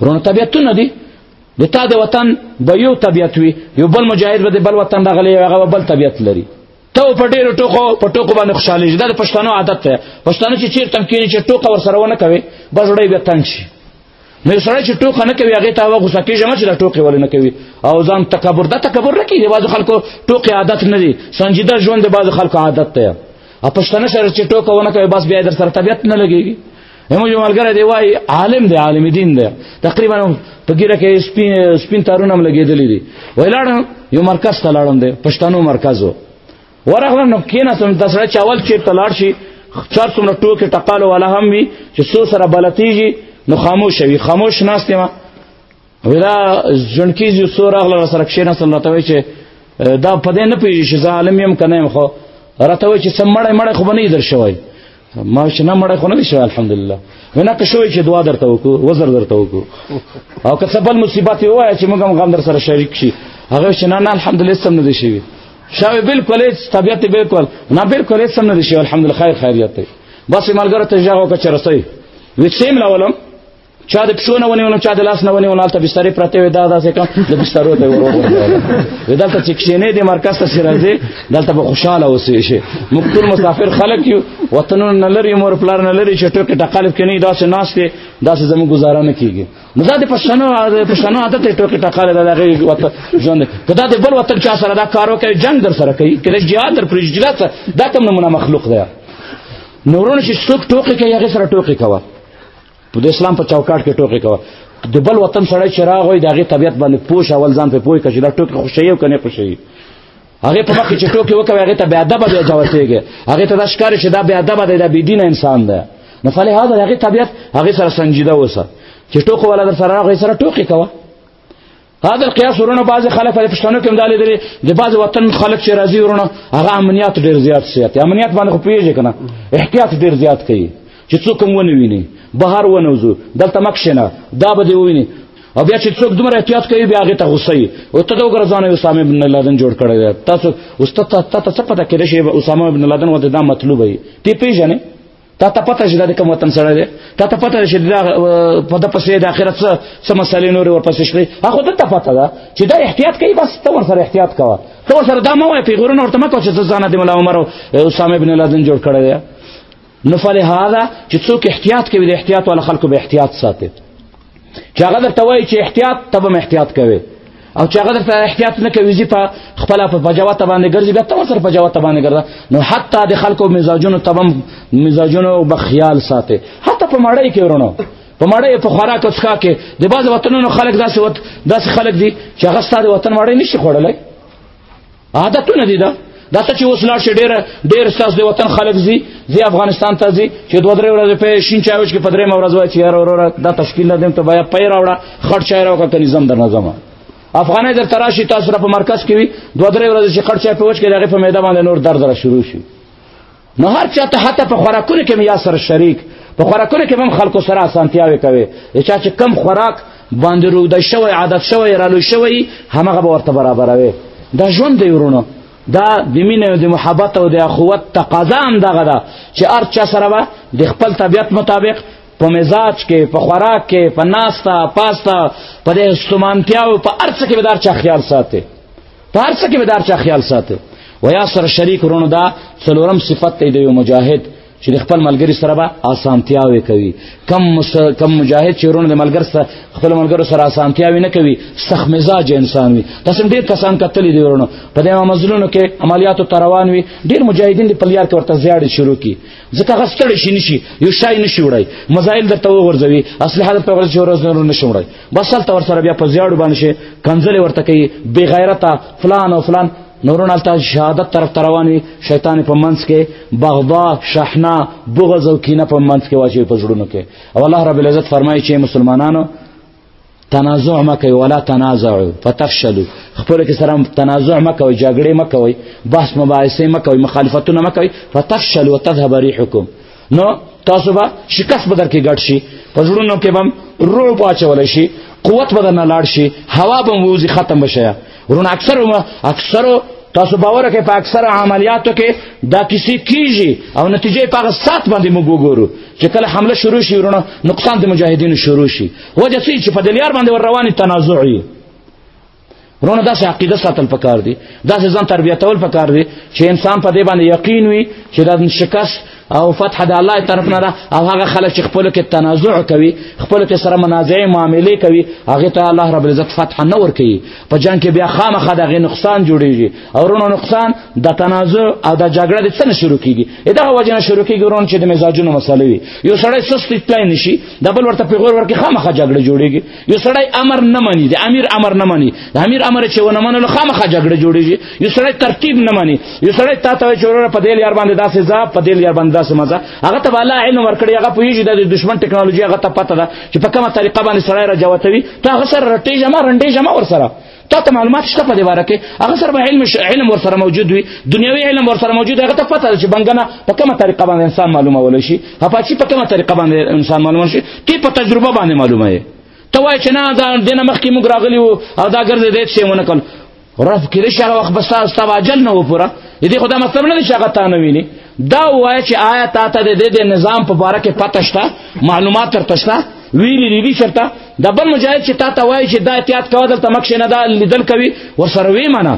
ورونو طبیعتونه دي د تا د وطن به یو طبیعت وي یو بل مجاهد به د بل وطن راغلی هغه بل طبیعت لري ته په ډیرو ټکو په ټکو باندې خوشاله شې دا د پښتنو عادت دی پښتنو چې چیرته کېنی چې ټوکه ور سره ونه کوي بس ډېر به تنګ شي نو سره چې ټوکه نه کوي هغه ته هغه غوسه کېږي چې دا ټوکه ولې نه کوي او ځان تکبر دا تکبر نه کوي بعض خلکو ټوکه عادت نه دي سنجیده ژوند د بعض خلکو عادت دی ا پښتنه سره چې ټوکه ونه کوي بس بیا در سره طبیعت نه لګيږي زموږ یو ملګری دی وایي عالم دی عالم دین دی تقریبا په ګیره کې سپین سپین تارونه هم لګېدلې دي وای لاړم یو مرکز ته لاړم دی پښتنو مرکز و ورغلم نو کېنه سم د سره چاول چې ته لاړ شي چار څومره ټوکې ټقالو والا هم وي چې څو سره بلتیږي نو خاموش وي خاموش ناست ما ودا جنکیز یو سور اغله سره کښینه سره راته وای چې دا په دې نه پیږي چې ظالم يم کنه يم خو راته وای چې سمړې مړې خو بنې در شوی ما چې نه مړې خو نه شوی الحمدلله وینا که شوی چې دعا درته وکړو وزر درته وکړو او که سبل مصیبت وای چې موږ هم غم در سره شریک شي هغه چې نه نه الحمدلله سم نه دي شوی شاوې بالکل طبيعت بالکل نه بالکل سم نه دي شوی الحمدلله خیر خیریت بس ملګرو ته ځاو که چرسي وسیم لاولم چا د پښو نه ونیو نو چا د لاس نه ونیو نالته بسترې پرته وې دا داسې کوم د بسترو ته ورو ورو دلته چې کښینې د مرکز ته سره دې دلته به خوشاله اوسې شي موږ ټول مسافر خلک یو وطنونه نه لري مور پلار نه لري چې ټوکې ټقالف کې نه داسې ناشته داسې زموږ گزاره نه کیږي نو دا د پښتنو د پښتنو عادت ته ټوکې ټقاله دا غي وته ژوند کدا د بل وطن چا سره دا کارو کوي جنگ در سره کوي کله جهاد در پرې جهاد دا کوم نمونه مخلوق دی نورونه چې څوک ټوکې کوي هغه سره ټوکې کوي په د اسلام په چوکاټ کې ټوکې کوه د بل وطن سړی چې راغی د هغې طبیعت باندې پوه شه اول ځان پرې پوه کړه چې دا ټوکې خوښوي او که نه خوښوي هغې په مخکې چې ټوکې وکړي هغې ته بېادبه بیا جوتېږي هغې ته دا ښکاري چې دا بېادبه دی دا بېدینه انسان دی نو فلهذا د هغې طبیعت هغې سره سنجیده اوسه چې ټوکو والا در سره راغی سره ټوکې کوه هاذ القياس ورونه بعض خلک په پښتنو کې مدالې درې د بعض وطن خلک چې راځي ورونه هغه امنیت ډیر زیات سیات امنیت باندې خو پیږي کنه احتیاط ډیر زیات کوي چې څوک هم ونه ویني بهر ونه وځو دلته مکشنه دا به دی ویني او بیا چې څوک دومره احتیاط کوي بیا هغه ته غوسه وي او ته د وګرځانه اسامه بن لادن جوړ کړی دی تاسو اوس ته ته څه پته کېدای شي اسامه بن لادن وته دا مطلوب وي تی پیژنې تا ته پته چې د کوم وطن سره دی تا ته پته چې دا په د پسې د اخرت څه څه مسلې نور ورپسې شوي هغه ته ته پته ده چې دا احتیاط کوي بس ته ورسره احتیاط کوه ته ورسره دا مو په غورن ورته مکو چې ځانه د مولا عمر او اسامه ابن لادن جوړ کړی دی نو فلهذا چې څوک احتیاط کوي د احتیاط ول خلکو به احتیاط ساتي چې هغه درته وایي چې احتیاط ته به احتیاط کوي او چې هغه درته احتیاط نه کوي ځي په خپل په بجوات باندې ګرځي بیا تور سره بجوات باندې ګرځي نو حتی د خلکو مزاجونو تبم مزاجونو بخیال ساتي حتی په مړی کې ورونو په مړی په خوراک او څښاک کې د بعض وطنونو خلک داسې وت داسې خلک دي چې هغه ستاره وطن مړی نشي خوړلای عادتونه دي دا دا څه چې اوس لاړ شي ډېر ډېر ستاسو د وطن خلک زی زی افغانستان ته زی چې دوه درې ورځې په شین چاوش کې پدرې مورز وای چې یار وروره دا تشکیل نه دیم ته بیا پیر راوړه خړ چای راوکه کني زم در نظم افغانې در تراشي تاسو را په مرکز کې وي دوه درې ورځې چې خړ چای په وچ کې دغه په میدان باندې نور درد را شروع شي نو هر چا ته حتی په خوراکونو کې یا سره شریک په خوراکونو کې هم خلکو سره اسانتیاوې کوي چا چې کم خوراک باندې رو د شوی عادت شوی رالو شوی همغه به ورته برابروي دا ژوند دی ورونو دا د مینې او د محبت او د اخوت تقاضا هم دغه ده چې هر چا سره به د خپل طبیعت مطابق په مزاج کې په خوراک کې په ناستا پاستا په د استمانتیاو په ارڅ کې به دار چا خیال ساتي په هر څه کې به دار چا خیال ساته ویا سره شریک ورونو دا څلورم صفت دی د یو مجاهد چې د خپل ملګری سره به اسانتیاوې کوي کم مس... کم مجاهد چې ورونه د ملګر سره خپل ملګرو سره اسانتیاوې نه کوي سخت مزاج انسان وي تاسو ډیر کسان کتلې دي ورونه په دې مزلونو کې عملیاتو تروان وي ډیر مجاهدین د پلیار کې ورته زیاړې شروع کی ځکه غستړ شي نشي یو شای نشي وړای مزایل درته ورځوي اصله حالت په ورځ ورځ نه شي وړای بس هلته ورسره بیا په زیاړو باندې شي کنځلې ورته کوي بې غیرته فلان او فلان نورون هلته شهادت طرف ته روان وي شیطان په منځ کې بغضا شحنا بغض او کینه په منځ کې واچوي په زړونو کې او الله رب العزت فرمایي چې مسلمانانو تنازع مکوي ولا تنازعوا فتفشلوا خپل کې سره تنازع مکوي جګړې مکوي بحث مباحثه مکوي مخالفتونه مکوي فتفشلوا وتذهب ريحكم نو تاسو به شکست بدر کې ګټ شي په زړونو کې بم روح پاچول شي قوت بدن نه لاړ شي هوا به ووزي ختم بشي ورونه اکثر اکثر تاسو باور کې په اکثر عملیاتو کې دا کسی کیږي او نتیجې په هغه سات باندې موږ وګورو چې کله حمله شروع شي ورونه نقصان د مجاهدینو شروع شي وجه چې په دلیار باندې ور رواني تنازعي ورونه داسې عقیده ساتل پکار دي داسې ځان تربیتول پکار دي چې انسان په دې باندې یقین وي چې دا شکست او فتح د الله طرف نه ده او هغه خلک چې خپل کې تنازع کوي خپل کې سره منازعه معاملې کوي هغه ته الله رب العزت فتح نه ور کوي په جنگ کې بیا خامخا دغه نقصان جوړیږي او رونو نقصان د تنازع او د جګړې د څنګه شروع کیږي دا وجه نه شروع کیږي رون چې د مزاجونو مسلې وي یو سړی سست تلای نشي د بل ورته پیغور ورکه خامخا جګړه جوړیږي یو سړی امر نه مانی د امیر امر نه مانی د امیر امر چې ونه منل خامخا جګړه جوړیږي یو سړی ترتیب نه مانی یو سړی تا ته چې ورور په دې یار باندې داسې ځا په دې یار باندې داسې مزه هغه ته بالا علم ورکړي هغه پوهیږي د دشمن ټکنالوژي هغه ته پته ده چې په کومه طریقه باندې سړی را جوتوي تا هغه سره رټې جما رنډې جما ور سره تا ته معلومات شته په دې باره کې هغه سره به علم علم ورسره موجود وي دنیوي علم ورسره موجود هغه ته پته چې بنګنه په کومه طریقه باندې انسان معلومول شي هپاچی په کومه طریقه باندې انسان معلومول شي تی په تجربه باندې معلومه یې ته وای چې نه دا دنه مخکې موږ راغلی وو او دا ګرځې دې څه مونږ کول رف کې لشه وخت بس تاسو ته واجل نه و پوره دې خدا مطلب نه چې هغه تا نه ویني دا وای چې آیا تا ته د دې نظام په باره کې پته شته معلومات تر تشته ویلی دی بشر ته د بل مجاهد چې تا ته وایي چې دا احتیاط کوه دلته مخ نه دا لیدل کوي ورسره وی معنا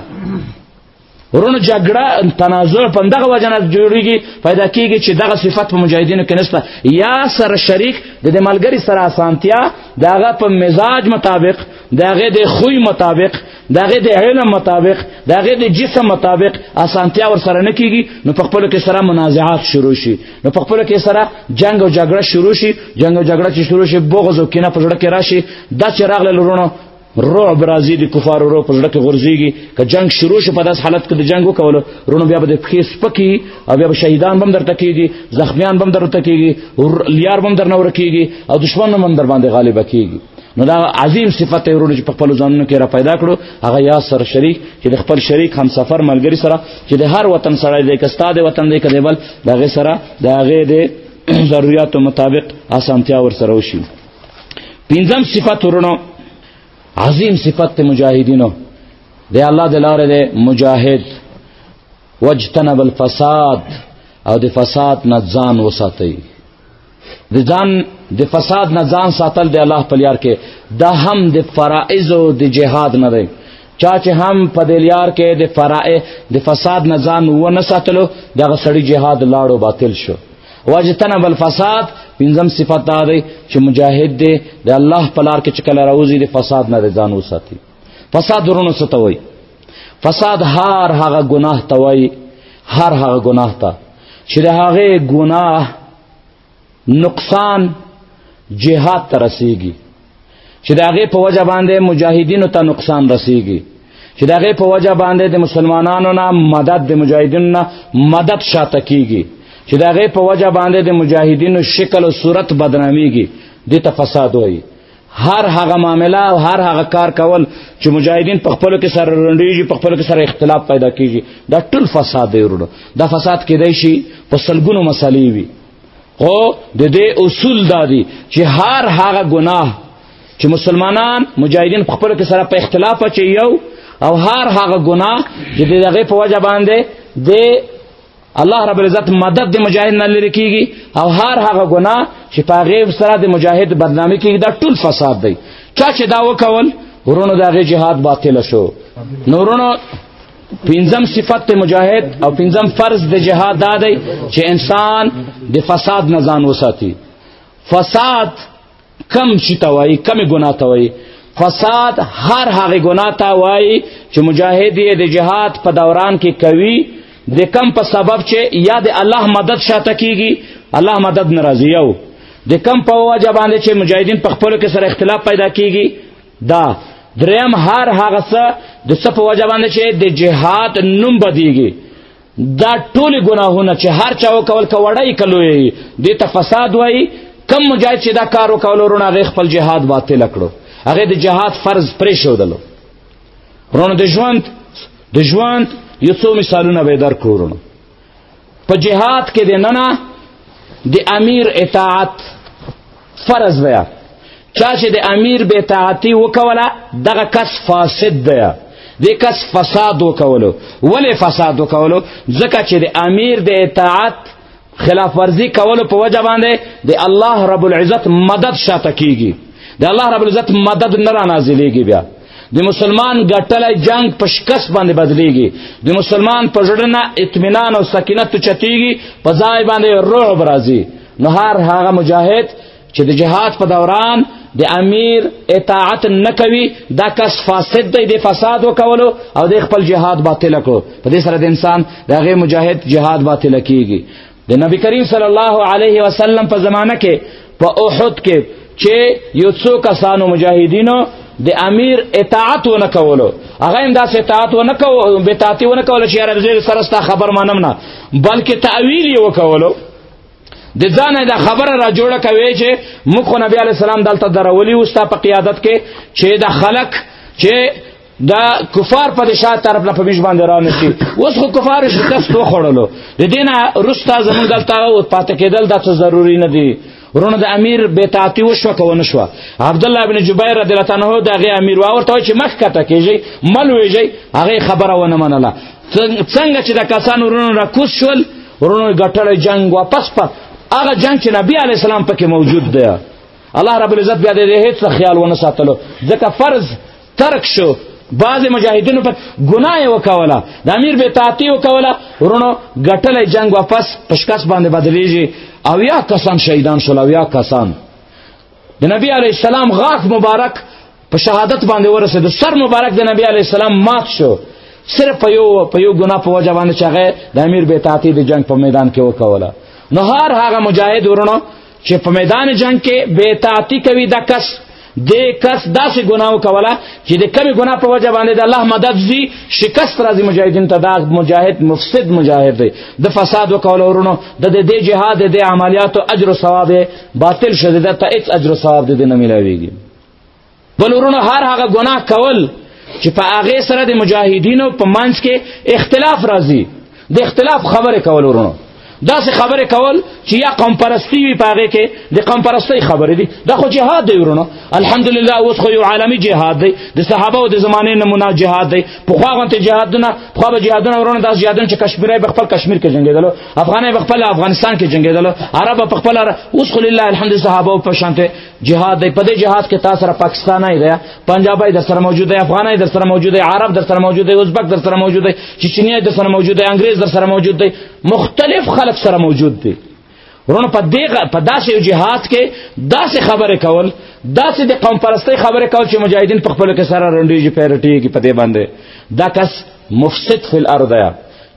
ورونه جګړه تنازع په دغه وجه نه جوړیږي پیدا کیږي چې دغه صفت په مجاهدینو کې نشته یا سره شریک د دې ملګری سره اسانتیا دغه په مزاج مطابق دغه د خوې مطابق داغه د علم مطابق داغه د جسم مطابق اسانتیا ور سره نه کیږي نو په خپل کې سره منازعات شروع شي نو په خپل کې سره جنگ او جګړه شروع شي جنگ او جګړه چې شروع شي بغض او کینه په جوړه کې راشي دا چې راغله لورونو رعب راځي د کفارو رو په ځړه کې غورځيږي که جنگ شروع شي په داس حالت کې د جنگ وکولو رونو بیا به د پخې سپکی او بیا به شهیدان بم درته کیږي زخمیان بم درته کیږي لیار بم درنه ورکیږي او دشمن بم در باندې غالب کیږي نو دا عظیم صفت یې ورونه چې په خپل ځانونو کې را پیدا کړو هغه یا سر شریک چې د خپل شریک هم سفر ملګری سره چې د هر وطن سره د کستا د وطن د کدیبل دغه سره دغه د ضرورت مطابق اسانتیا ور سره وشي پنځم صفت ورونو عظیم صفت ته مجاهدینو د الله د لارې د مجاهد وجتنب الفساد او د فساد نه ځان وساتئ د ځان د فساد نه ځان ساتل د الله په لار کې دا هم د فرائض او د جهاد نه دی چا چې هم په دې لار کې د فرائض د فساد نه ځان و نه ساتلو دغه سړی جهاد لاړو باطل شو واجتنب الفساد پنځم صفت دا دی چې مجاهد دی د الله په لار کې چې کله راوځي د فساد نه ځان وساتي فساد ورونو څه ته وایي فساد هر هغه ګناه ته وایي هر هغه ګناه ته چې د هغې ګناه نقصان جهاد ته رسیږي چې د هغې په وجه باندې مجاهدینو ته نقصان رسیږي چې د هغې په وجه باندې د مسلمانانو نه مدد د مجاهدینو نه مدد شاته کیږي چې د هغې په وجه باندې د مجاهدینو شکل او صورت بدنامیږي دې ته فساد وایي هر هغه معاملې او هر هغه کار کول چې مجاهدین په خپل کې سره رنډیږي په خپل کې سره اختلاف پیدا کیږي دا ټول فساد دی ورونو دا فساد کېدای شي په سلګونو مسالې وي خو د دې اصول دا دي چې هر هغه ګناه چې مسلمانان مجاهدین په خپل کې سره په اختلاف اچي یو او هر هغه ګناه چې دغه په وجه باندې د الله رب العزت مدد د مجاهد نه لري کیږي او هر هغه ګناه چې په غیب سره د مجاهد بدنامي کیږي دا ټول فساد دی چا چې دا وکول ورونو دا غي جهاد باطل شو نورونو پنځم صفت مجاهد او پنځم فرض د جهاد دا دی چې انسان د فساد نه ځان وساتي فساد کم شي ته وایي کمې ګناه ته وایي فساد هر هغه ګناه ته وایي چې مجاهد یې د جهاد په دوران کې کوي د کم په سبب چې یا د الله مدد شاته کیږي الله مدد ناراضي یو د کم په وجه باندې چې مجاهدین په خپل کې سره اختلاف پیدا کیږي دا دریم هر هغه څه د څه په وجه باندې چې د جهاد نوم بدیږي دا ټول ګناهونه چې هر چا وکول کوړای کلوې دې ته فساد وای کم مجاهد چې دا کار وکول ورونه غي خپل جهاد باطل کړو هغه د جهاد فرض پرې شو دلو ورونه د ژوند د ژوند یو څو مثالونه به در کورونه په جهاد کې د ننا د امیر اطاعت فرض دی چا چې د امیر به طاعتي وکوله دغه کس فاسد دی د کس فساد وکولو ولې فساد وکولو ځکه چې د امیر د اطاعت خلاف ورزي کولو په وجه باندې د الله رب العزت مدد شاته کیږي د الله رب العزت مدد نه را نازلېږي بیا د مسلمان ګټلی جنگ په شکست باندې بدلیږي د مسلمان په زړه نه اطمینان او سکینت چتیږي په ځای باندې رعب راځي نو هر هغه مجاهد چې د جهاد په دوران د امیر اطاعت نکوي دا کس فاسد دی د فساد وکولو او د خپل جهاد باطل کو په دې سره د انسان د غیر مجاهد جهاد باطل کیږي د نبی کریم صلی الله علیه وسلم په زمانه کې په احد کې چې یو څو کسانو مجاهدینو د امیر اطاعت و نکولو هغه هم داسې اطاعت و نکولو به اطاعت و نکولو چې یاره زه سره ستا خبر مانم نه بلکې تعویل یې وکولو د ځان دا خبره را جوړه کوي چې مخ نبی علی السلام دلته درولي او ستا په قیادت کې چې د خلق چې دا کفار په شا طرف لا پمیش باندې را نشي اوس خو کفار شکست وخوړلو د دینه رستا زمون دلته او پاتې کېدل دا څه ضروری نه دی ورونه د امیر به تعتی وشو کو نه شو عبد الله ابن جبیر رضی الله عنه دا غي امیر واورته چې مخ کته کېږي مل ویږي هغه خبره ونه منله څنګه چې د کسان ورونه را کوس شول ورونو ګټلې جنگ واپس په هغه جنگ چې نبی علی السلام پکې موجود دی الله رب العزت بیا دې هیڅ خیال ونه ساتلو ځکه فرض ترک شو بعض مجاهدینو په ګناه وکوله د امیر به تعتی وکوله ورونو ګټلې جنگ واپس پشکاس باندې بدلیږي او یا کسان شهیدان شول او یا کسان د نبی علی السلام غاښ مبارک په شهادت باندې ورسېد سر مبارک د نبی علی السلام مات شو صرف په یو په یو ګنا په وجه باندې چې هغه د امیر به تعتی د جنگ په میدان کې وکوله نو هر هغه مجاهد ورونو چې په میدان جنگ کې به تعتی کوي د کس د کس داسې ګناو کوله چې د کمی ګنا په وجه باندې د الله مدد زی شکست راځي مجاهدین ته دا مجاهد مفسد مجاهد دی د فساد وکول ورونو د دې جهاد د عملیاتو اجر او ثواب باطل شوه د ته هیڅ اجر او ثواب د نه ملاویږي بل ورونو هر هغه ګناه کول چې په هغه سره د مجاهدینو په منځ کې اختلاف راځي د اختلاف خبره کول ورونو دا سه خبره کول چې یا قوم پرستی وي پاغه کې د قوم پرستی خبره دي دا خو جهاد دی ورونو الحمدلله اوس خو یو عالمی جهاد دی د صحابه او د زمانه نمونه جهاد دی په خو غونته جهادونه خو به جهادونه ورونو داس جهادونه چې کشمیرای به خپل کشمیر کې جنگیدل افغانای به خپل افغانستان کې جنگیدل عرب به خپل اوس خو لله الحمد صحابه او په شانته جهاد دی په دې جهاد کې تاسو سره پاکستانای دی پنجابای در سره موجود دی افغانای در سره موجود دی عرب در سره موجود دی ازبک در سره موجود دی چچنیای در سره موجود دی انګريز در سره موجود دی مختلف خلک سره موجود دی ورونه په دې په داسې جهاد کې داسې خبره کول داسې د قوم پرستۍ خبره کول چې مجاهدین په خپل کې سره رنډیږي پیرټیږي په دې باندې دا کس مفسد فی الارض یا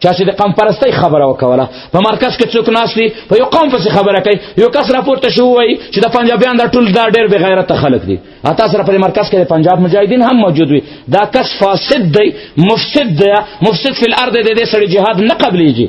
چا چې د قوم پرستۍ خبره وکوله په مرکز کې څوک ناست دي په یو قوم پسې خبره کوي یو کس راپورته شو وایي چې د پنجابیان دا ټول دا ډېر بېغیرته خلک دي اته سره په مرکز کې د پنجاب مجاهدین هم موجود وي دا کس فاسد دی مفسد دی مفسد فی الارض دی د دې سړي جهاد نه قبلېږي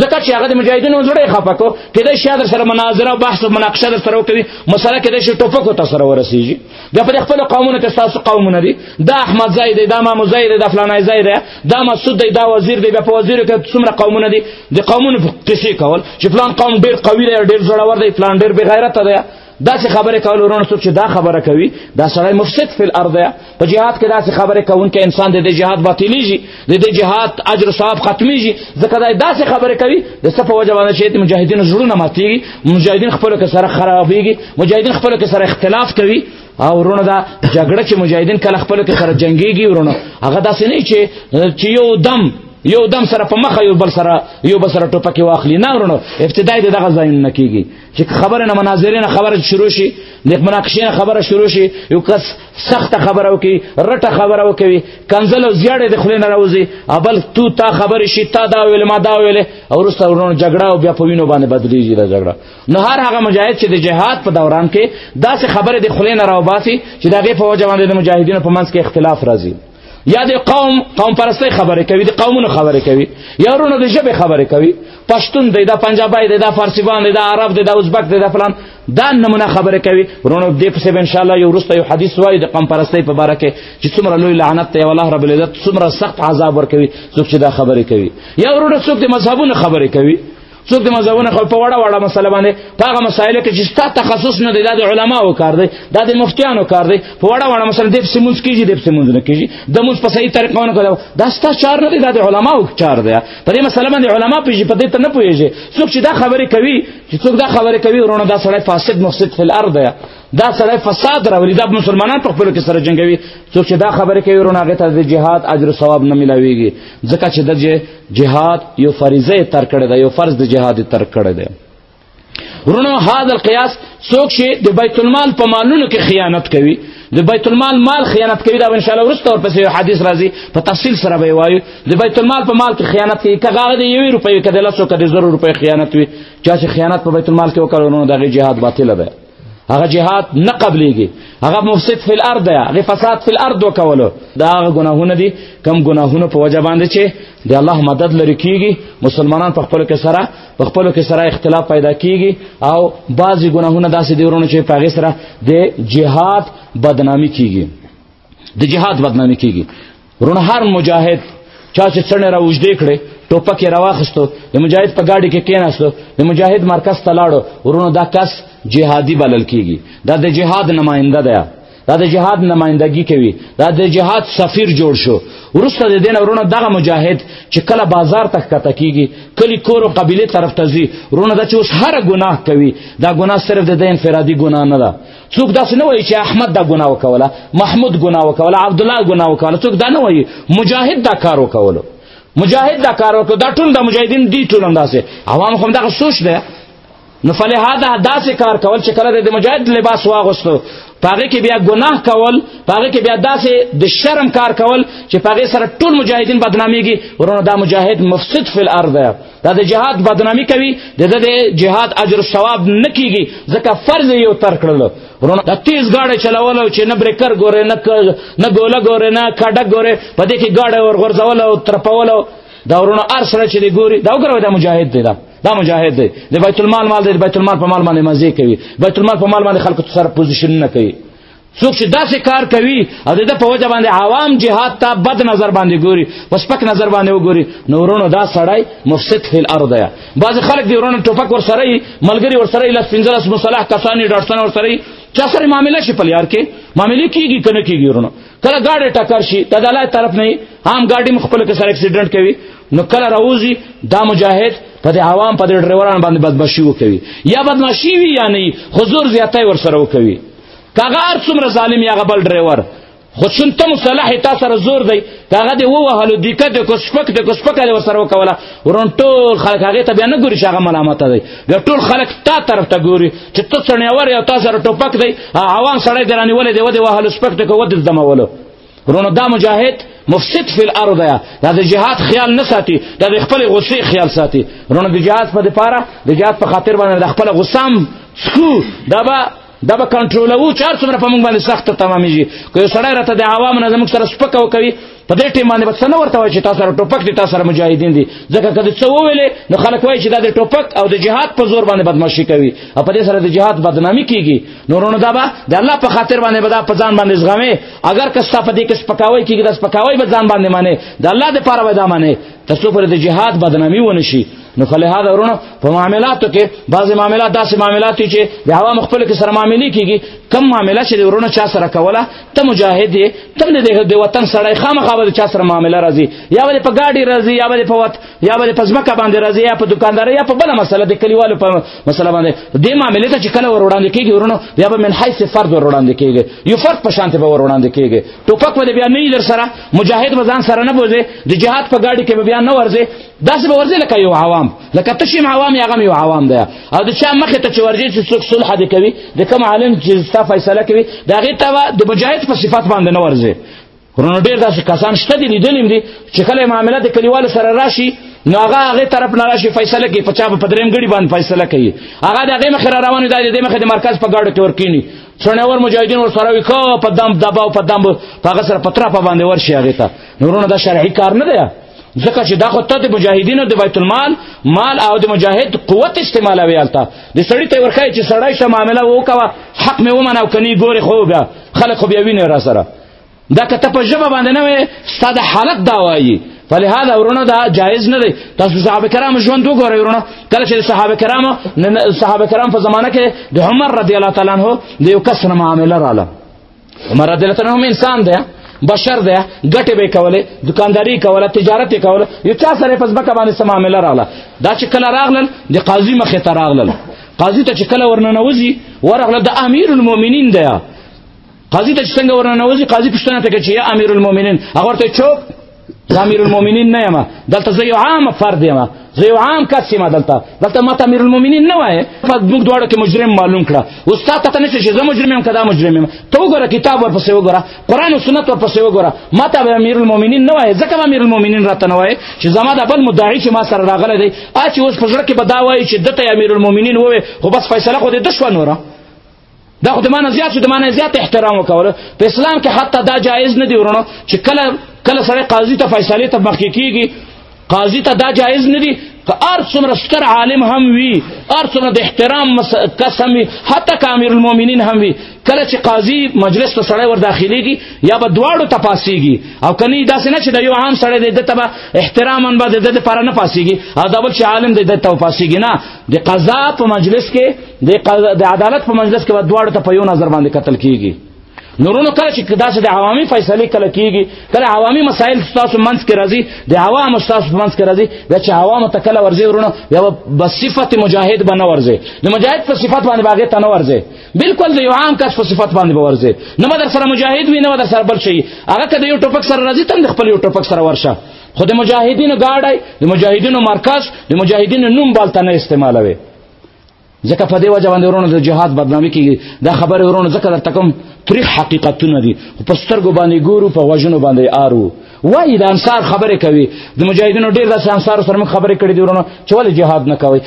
ځکه چې هغه د مجاهدینو زړه خفه کو کله شي در سره مناظره او بحث او مناقشه در سره کوي مسله کله شي ټوپک ته سره ورسیږي بیا په خپل قومونو کې تاسو قومونه دي دا احمد زید دا مامو زید دا فلانای زید دا مسعود دی دا وزیر دی په وزیر کې څومره قومونه دي د قومونو قصې کول چې فلان قوم ډیر قوي دی ډیر زړور دی فلان ډیر بغیرت دی دا چې خبره کول ورونه څوک چې دا خبره کوي دا سړی مفسد فی الارض په جهاد کې دا چې خبره کوونکی انسان د جهاد باطلیږي د دې جهاد اجر او ثواب ختمیږي ځکه دا داسې خبره کوي د څه په وجه باندې چې مجاهدین زړونه ماتیږي مجاهدین خپل کې سره خرابېږي مجاهدین خپل کې سره اختلاف کوي او ورونه دا جګړه چې مجاهدین کله خپل کې سره جنگيږي ورونه هغه داسې نه چې چې یو دم یو دم سره په مخه یو بل سره یو بل سره ټوپکې واخلي نه ورونه ابتدای دغه ځایونه کیږي چې خبره نه مناظره نه خبره شروع شي د مناقشه نه خبره شروع شي یو کس سخت خبره وکي رټه خبره وکوي کنزل او زیاړې د خلې نه راوځي ابل تو تا خبر شي تا دا ویل ما دا ویل او رسته ورونو جګړه او بیا په وینو باندې بدلیږي دا جګړه نو هر هغه مجاهد چې د جهاد په دوران کې داسې خبره د خلې نه راوباسي چې دغه په وجه باندې د مجاهدینو په منځ کې اختلاف راځي یا د قوم قوم پرسته خبره کوي د قومونو خبره کوي یا ورونو د ژبه خبره کوي پښتون دی دا پنجابی دی دا فارسی بان دی دا عرب دی دا ازبک دی دا فلان دا نمونه خبره کوي ورونو دې په سبب ان شاء الله یو ورسته یو حدیث وایي د قوم پرسته په باره کې چې څومره لوی لعنت دی الله رب العزت څومره سخت عذاب ورکوي څوک چې دا خبره کوي یا ورونو څوک د مذهبونو خبره کوي څوک د مذهبونو خو په وړه وړه مسله باندې په هغه مسایلو کې چې ستا تخصص نه دی دا د علماو کار دی دا د مفتیانو کار دی په وړه وړه مسله دې سیمونز کیږي دې سیمونز نه کیږي د موږ په صحیح طریقه نه کړو دا ستا چار نه دی دا د علماو چار دی په دې مسله باندې علما پیږي په دې ته نه پوهیږي څوک چې دا خبرې کوي چې څوک دا خبرې کوي ورونه دا سړی فاسد مفسد فی الارض دی دا سره فساد راولي دا مسلمانان په خپل کې سره جنگوي څوک چې دا خبره کوي ورونه هغه ته د جهاد اجر او ثواب نه ملاويږي ځکه چې د جهاد یو فریضه تر کړی دا یو فرض د جهاد تر کړی دی ورونو هاذ القياس څوک چې د بیت المال په مالونو کې خیانت کوي د بیت المال مال خیانت کوي دا ان شاء الله ورسته ورپسې یو حدیث راځي په تفصیل سره به وایو د بیت المال په مال کې خیانت کوي کغه د یوې روپۍ کده لاسو کده زر روپۍ خیانت وي چا چې خیانت په بیت المال کې وکړ نو دغه جهاد باطل ده هغه جهاد نه قبليږي هغه مفسد فی الارض دی هغه فساد فی الارض وکولو دا هغه ګناهونه دي کم ګناهونه په وجه باندې چې د الله مدد لري کیږي مسلمانان په خپل کې سره په خپل کې سره اختلاف پیدا کیږي او بعضی ګناهونه داسې دي ورونه چې په هغه سره د جهاد بدنامي کیږي د جهاد بدنامي کیږي رونه هر مجاهد چا چې څنګه را وجدې کړي ټوپک یې راواخستو د مجاهد په گاډي کې کېناستو د مجاهد مرکز ته لاړو ورونو دا کس جهادي بلل کیږي دا د جهاد نماینده دی دا د جهاد نمائندګي کوي دا د جهاد سفیر جوړ شو ورسته د دین ورونه دغه مجاهد چې کله بازار ته کته کیږي کلی کور او قبيله طرف ته ځي ورونه د چې اوس هر ګناه کوي دا ګناه صرف د انفرادي ګناه نه ده څوک داسې نه وایي چې احمد دا ګناه وکوله محمود ګناه وکوله عبدالله ګناه وکوله څوک دا نه وایي مجاهد دا کار وکولو مجاهد دا کار وکړو دا ټول د مجاهدین دی ټول اندازې عوام هم دغه سوچ دی نو فلهذا داسې کار کول چې کله د مجاهد لباس واغوستو پاغه کې بیا ګناه کول پاغه کې بیا داسې د شرم کار کول چې پاغه سره ټول مجاهدین بدناميږي ورونه دا مجاهد مفسد فی الارض دا د جهاد بدنامي کوي د د جهاد اجر ثواب نه کیږي ځکه فرض یو تر کړل ورونه د تیز گاډه چلول چې نه بریکر ګوره نه نه ګوله ګوره نه کډه ګوره په دې کې گاډه ور غورځول او ترپول دا ورونه ار سره چې دی ګوري دا وګوره دا مجاهد دی دا دا مجاهد دی د بیت المال مال دی بیت المال په مال باندې مزه کوي بیت المال په مال باندې خلکو سره پوزیشن نه کوي څوک چې داسې کار کوي او د په وجه باندې عوام جهاد ته بد نظر باندې ګوري وسپک نظر باندې وګوري نو ورونو دا سړی مفسد فی الارض یا بعض خلک دی ورونو ټوپک ور سره ملګری ور سره لس پنځلس مصالح کسانی ډاټسن ور سره چا سره معاملې شي په یار کې معاملې کیږي کنه کیږي ورونو کله گاډي ټکر شي ته د الله طرف نه عام گاډي مخبل کې سره اکسیډنټ کوي نو کله راوځي دا مجاهد په دې عوام په دې ډرایورانو باندې بدمعشي وکوي یا بدمعشي وي یا نه حضور زیاته ور سره وکوي کاغه هر څومره ظالم یا غبل ډرایور خو شون ته مصالح تا سره زور دی کاغه دی وو هلو دیکه د کو سپک د کو سپک له سره وکولا ورن ټول خلک هغه ته بیا نه ګوري شغه ملامت دی بیا ټول خلک تا طرف ته ګوري چې ته څنګه ور یو تا سره ټوپک دی عوام سره درانی ولې دی ودی وهلو سپک ته کو ودل دمولو ورونو دا مجاهد مفسد فی الارض یا دا د جهاد خیال نه ساتي دا د خپل غصې خیال ساتي ورونو د جهاد په لپاره د جهاد په خاطر باندې د خپل غصام سکو دا به دا به کنټرولوو چار څومره په موږ باندې سخت تمامېږي که یو سړی راته د عوام نه زموږ سره سپکه وکوي په دې ټیم باندې به څه نه ورته وایي چې تاسو سره ټوپک دي تاسو سره مجاهدین دي ځکه که څه وویلې نو خلک وایي چې دا د ټوپک او د جهاد په زور باندې بدمعشي کوي او په دې سره د جهاد بدنامي کیږي نورونو دا به د الله په خاطر باندې به دا په ځان باندې زغمي اگر که ستا په دې کې سپکاوی کیږي دا سپکاوی به ځان باندې معنی د الله د پاره به دا معنی تاسو پر د جهاد بدنامي ونشي نو فلهاد ورونو په معاملاتو کې بعضی معاملات داسې معاملات دي چې د عوام خپل کې سره معاملې کیږي کم معاملات چې ورونو چا سره کوله ته مجاهد یې ته د وطن سړی خامخا به چا سره معامله راځي یا به په ګاډي راځي یا به په وط یا به په ځمکه باندې راځي یا په دکاندار یا په بل مسله د کلیوالو په مسله باندې دې معاملې ته چې کله ور وړاندې کیږي ورونو بیا به من حیث فرد ور وړاندې کیږي یو فرد په شان ته ور وړاندې کیږي ټوپک به بیا نه در سره مجاهد به ځان سره نه بوزي د جهاد په ګاډي کې به بیا نه ورځي داسې به ورځي لکه یو عوام لکه ته شیم عوام یا غم یو عوام دی او د چا مخې ته چې ورځي چې څوک صلح دې کوي د کوم عالم چې ستا فیصله کوي د هغې ته به د مجاهد په صفات باندې نه ورځي ورنو ډېر داسې کسان شته دي لیدلي دي چې کله معامله د کلیوالو سره راشي نو هغه هغه طرف نه راشي فیصله کوي په چا په دریم غړي باندې فیصله کوي هغه دغه مخ را روان دی د مخ د مرکز په گاډو کې ورکینی څنور مجاهدین ور سره وکا په دم دبا په دم په غسر پترا په باندې ورشي هغه ته نورونه دا شرعي کار نه دی ځکه چې دا خو ته د مجاهدینو د بیت المال مال او د مجاهد قوت استعمالوي الته د سړی ته ورخای چې سړی شه معامله وکوه حق مې ومنه او کني ګوري خو بیا خلک خو بیا ویني را سره دا که ته په ژبه باندې نه وې ستاد حالت دا وایي فلهذا ورونه دا جایز نه دی تاسو صحابه کرام ژوند وګورئ ورونه کله چې صحابه کرام صحابه کرام په زمانه کې د عمر رضی الله تعالی عنہ د یو کس معامله رااله عمر رضی الله عنه انسان دی بشر دی ګټه به کوله دکانداری کوله تجارت کوله یو چا سره پس بکه باندې سم معاملې رااله دا چې کله راغلل د قاضي مخه ته راغلل قاضي ته چې کله ورننوځي ورغله د امیر المؤمنین دی قاضي ته څنګه ورننوځي قاضي پښتنه ته کوي چې یا امیر المؤمنین هغه ته چوپ زه امیر المؤمنین نه یم دلته زه یو عام فرد یم زه یو عام کس یم دلته دلته ماته امیر المؤمنین نه وایې موږ دواړو کې مجرم معلوم کړه اوس تا ته نه شي چې زه مجرم یم که دا مجرم یم ته وګوره کتاب ورپسې وګوره قرآن او سنت ورپسې وګوره ماته به امیر المؤمنین نه وایې ځکه به امیر المؤمنین راته نه وایې چې زما دا بل مدعي چې ما سره راغلی دی آ چې اوس په زړه کې به دا وایي چې ده ته امیر المؤمنین ووایې خو بس فیصله خو دې ده شوه نوره دا خو د معنی زیات شو د معنی زیات احترام وکول په اسلام کې حتی دا جایز نه دی ورونو چې کله کله سره قاضي ته فیصله ته مخکې کیږي قاضي ته دا جایز نه دی که ار څومره ستر عالم هم وي ار څومره د احترام کس هم وي حتی که امیر المؤمنین هم وي کله چې قاضي مجلس ته سړی ور داخليږي یا به دواړو ته پاسيږي او کني داسې نه چې د یو عام سړی د ته به احتراما به د لپاره نه پاسيږي او دا بل چې عالم د ته پاسيږي نه د قضا په مجلس کې د عدالت په مجلس کې به دواړو ته په یو نظر باندې قتل کیږي نورونو کله چې داسې د عوامي فیصلې کله کیږي کله عوامي مسایل تاسو منځ کې راځي د عوامو تاسو منځ کې راځي بیا چې عوامو ته کله ورځي ورونو بیا به صفت مجاهد به نه ورځي د مجاهد په صفت باندې باغې ته نه ورځي بالکل د یو عام کس په صفت باندې به ورځي نه به در سره مجاهد وي نه به در سره بل شي هغه که د یو ټوپک سره راځي ته هم د خپل یو ټوپک سره ورشه خو د مجاهدینو ګاډی د مجاهدینو مرکز د مجاهدینو نوم بالته نه استعمالوي ځکه په دې وجه باندې ورونو د جهاد بدنامي کیږي دا خبره ورونو ځکه درته کوم تاریخ حقیقتونه دي په سترګو باندې ګورو په وژنو باندې آرو وای د انصار خبره کوي د مجاهدینو ډیر داسې انصار سره موږ خبرې کړې دي ورونو چې ولې جهاد نه کوي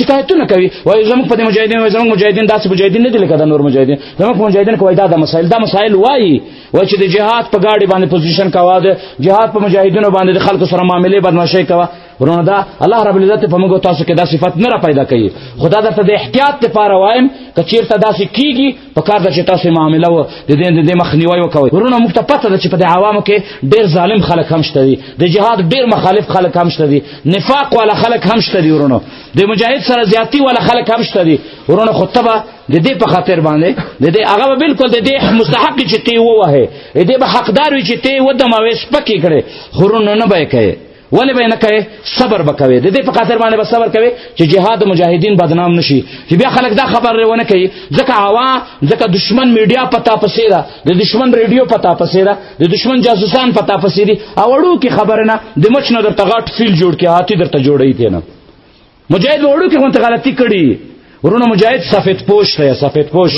شکایتونه کوي وای زموږ په دې مجاهدین وای زموږ مجاهدین داسې مجاهدین نه دي لکه د نور مجاهدین زموږ مجاهدین کوي دا د مسائل دا مسائل وای وای چې د جهاد په گاډي باندې پوزیشن کوا د جهاد په مجاهدینو باندې د خلکو سره معاملې بدمعشي کوا ورونه دا الله رب العزت په موږ تاسو کې دا صفت نه را پیدا کوي خدا درته د احتیاط لپاره وایم که چیرته داسې کیږي په کار ده چې تاسو معامله و د دې د مخنیوي وکوي ورونه موږ ته پته ده چې په د عوامو کې ډیر ظالم خلک هم شته دي د جهاد ډیر مخالف خلک هم شته دي نفاق والا خلک هم شته دي ورونه د مجاهد سره زیاتی والا خلک هم شته دي ورونه خو تبه د دې په خاطر باندې د دې هغه بالکل د دې مستحق چې تی ووهه د دې به حقدار وي چې تی ودمه وې سپکې کړې خورونه نه به کوي ولې به نه کوي صبر به کوي د دې په خاطر باندې به صبر کوي چې جهاد مجاهدین بدنام نشي چې بیا خلک دا خبر ونه کوي ځکه هوا ځکه دشمن میډیا پتا پسې ده د دشمن ریډیو پتا پسې ده د دشمن جاسوسان پتا پسې دي او وړو کې خبره نه د مچ نه درته غاټ فیل جوړ کې هاتی درته جوړی دی نه مجاهد وړو کې غونته غلطي کړي ورونه مجاهد سفید پوش دی سفید پوش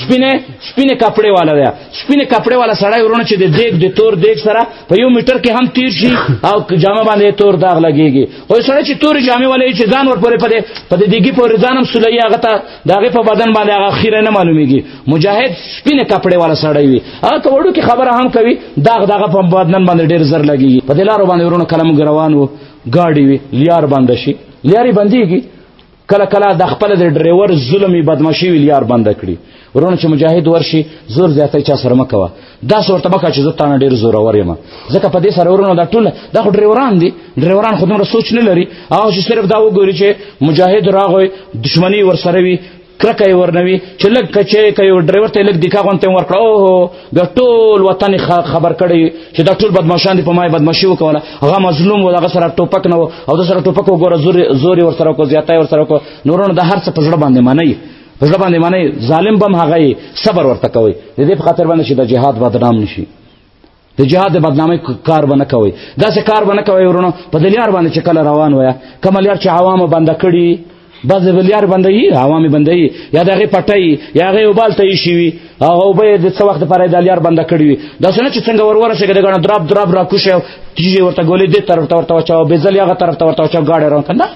سپینه سپینه کپڑے والا دی سپینه کپڑے والا سړی ورونه چې د دیګ د تور دیګ سره په یو میټر کې هم تیر شي او جامه باندې تور داغ لګیږي خو سړی چې تور جامه ولې چې ځان ور پورې پدې پدې دیګي پورې ځانم سولې هغه ته داغه په بدن باندې هغه خیره نه معلومیږي مجاهد سپینه کپڑے والا سړی وي هغه کوړو کې خبره هم کوي داغ داغه په بدن باندې ډیر زر لګیږي په دې لارو باندې ورونه کلم ګروان وو ګاډي وي لیار بند شي لیاري بنديږي کله کله د خپل د ډرایور ظلمي بدمعشي وی لیار بند کړي ورونه چې مجاهد ورشي زور زیاتې چا سره مکوه دا صورت مکه چې زتا نه ډیر زور ور یم ځکه په دې سره ورونه دا ټول دا خو ډرایوران دي ډرایوران خو دومره سوچ نه لري او چې صرف دا وګوري چې مجاهد راغوي دشمنی ور سره وي کرکه یې ورنه وي چې لږ که چېرې که یو ډرایور ته یې لږ دیکا غونتی هم ورکړه اوهو د ټول وطن خبر کړی چې دا ټول بدماشان دي په ما یې بدماشي وکوله هغه مظلوم و هغه سره ټوپک نه و او ده سره ټوپک وګوره زور زور یې ورسره وکړو زیاتی یې ورسره وکړو نورونه د هر څه په زړه باندې منئ په زړه باندې منئ ظالم به هم هغه صبر ورته کوئ د دې په خاطر باندې چې د جهاد بدنام نشي د جهاد د بدنامۍ کار به نه کوئ داسې کار به نه کوئ ورونو په دې لار باندې چې کله روان وایه کومه لار چې عوامو بنده کړي بعض بلیار بنده یي عوامي بنده یي یا د هغې پټه یي یا هغې اوبال ته یي شوي او به یې د څه وخت لپاره یې د لیار بنده کړي وي داسې نه چې څنګه ور ورسېږي د ګڼه دراب دراب راکوشی او تیږې ورته ګولې دې طرف ته ورته واچوه بېزل هغه طرف ته ورته واچوه ګاډی روان که نه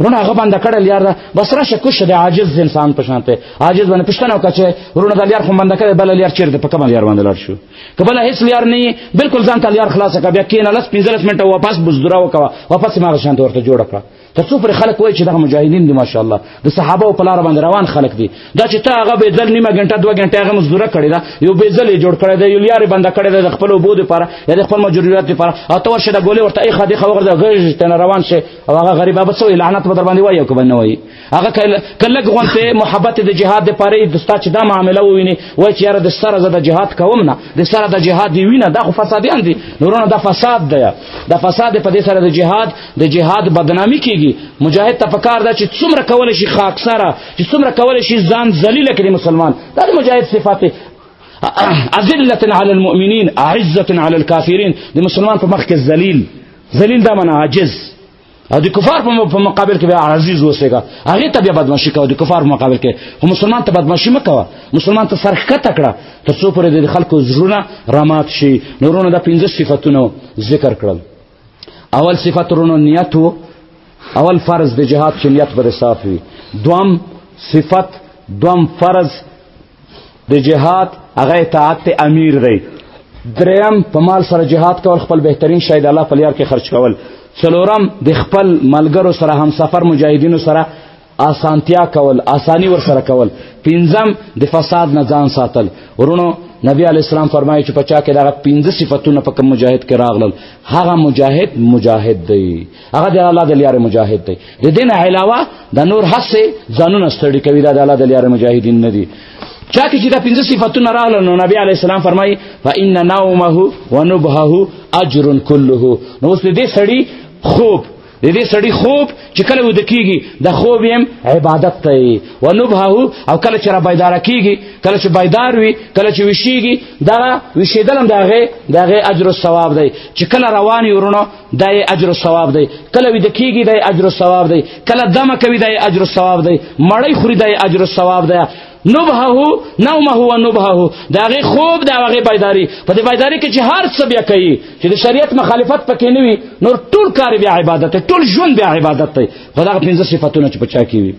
ورونه هغه باندې کړل یار بس راشه کوشه د عاجز انسان په شان ته عاجز باندې پښتنه وکړه چې ورونه د یار خو باندې کړل بل یار چیرته په کومه یار باندې لار شو کبل هیڅ یار نه بالکل ځان ته یار خلاص کړه بیا کینه لس 15 منټه واپس بزدرا وکړه واپس ما شان ته ورته جوړ کړه ته څو پر خلک وای چې دغه مجاهدین دي ماشاءالله د صحابه او پلار باندې روان خلک دي دا چې ته هغه به دل نیمه غنټه دوه غنټه هغه مزدوره کړی دا یو به ځلې جوړ کړی دا یو یاري بنده کړی دا خپل وبو لپاره یا د خپل مجبوریت لپاره او ته ورشه د ګولې ورته ای خدای خو ورته غږ ته روان شي او هغه غریب به څو لعنت به در باندې وایي او که به نه وایي هغه که لږ غونتې محبت د جهاد دپاره یې ستا چې دا معامله وویني وایي چې یاره د سره زه د جهاد کوم نه د سره د جهاد یې وینه دا خو فسادیان دي نورونه دا فساد دی دا فساد په دې سره د جهاد د جهاد بدنامي کېږي مجاهد ته په کار ده چې څومره کولی شي خاکسره چې څومره کولی شي ځان ذلیله کړي مسلمان دا د مجاهد صفات دی اذلة على المؤمنين اعزة على الكافرين د مسلمان په مخ کې ذلیل ذلیل دا معنا عاجز او د کفار په مقابل کې به عزیز وسېګا هغه ته بیا بدمعشي کوي د کفار په مقابل کې هم مسلمان ته بدمعشي مکوه مسلمان ته سرخکه تکړه تر څو پرې د خلکو زړونه رامات شي نورونه د پنځه صفاتونو ذکر کړل اول صفات ورونو نیت وو اول فرض د جهاد چې نیت بر صاف وي دوم صفت دوم فرض د جهاد هغه اطاعت ته امیر دی دریم په مال سره جهاد کول خپل بهترین شی د الله په لار کې خرج کول څلورم د خپل ملګرو سره هم سفر مجاهدینو سره آسانتیا کول آسانی ور سره کول پنځم د فساد نه ځان ساتل ورونو نبی علی اسلام فرمایي چې په چا کې دا پنځه صفاتونه په کوم مجاهد کې راغلل هغه مجاهد مجاهد دی هغه د الله د لیارې مجاهد دی د دین علاوه د نور هڅه ځانونه ستړي کوي دا د الله د لیارې مجاهدین نه دي چا کې چې دا پنځه صفاتونه راغله نو نبی علی السلام فرمایي فإن نومه ونبهه اجر كله نو اوس دې سړی خوب د دې سړی خوب چې کله ود کیږي د خوب هم عبادت ته و نبهه او کله چې را بيدار کیږي کله چې بيدار وي کله چې وشيږي دا وشیدلم دغه دغه اجر او ثواب دی چې کله روان یورونو دا یې اجر او ثواب دی کله وی د کیږي دا یې اجر او ثواب دی کله دم کوي دا یې اجر او ثواب دی مړی خوري دا یې اجر او ثواب دی نبهه نومه و نبهه دا غي خوب دا غي بيداری په دې بيداری کې چې هر څه بیا کوي چې د شریعت مخالفت پکې نه وي نور ټول کار بیا عبادت ټول ژوند بیا عبادت دی خدای غو پنځه صفاتونه چې پچا کوي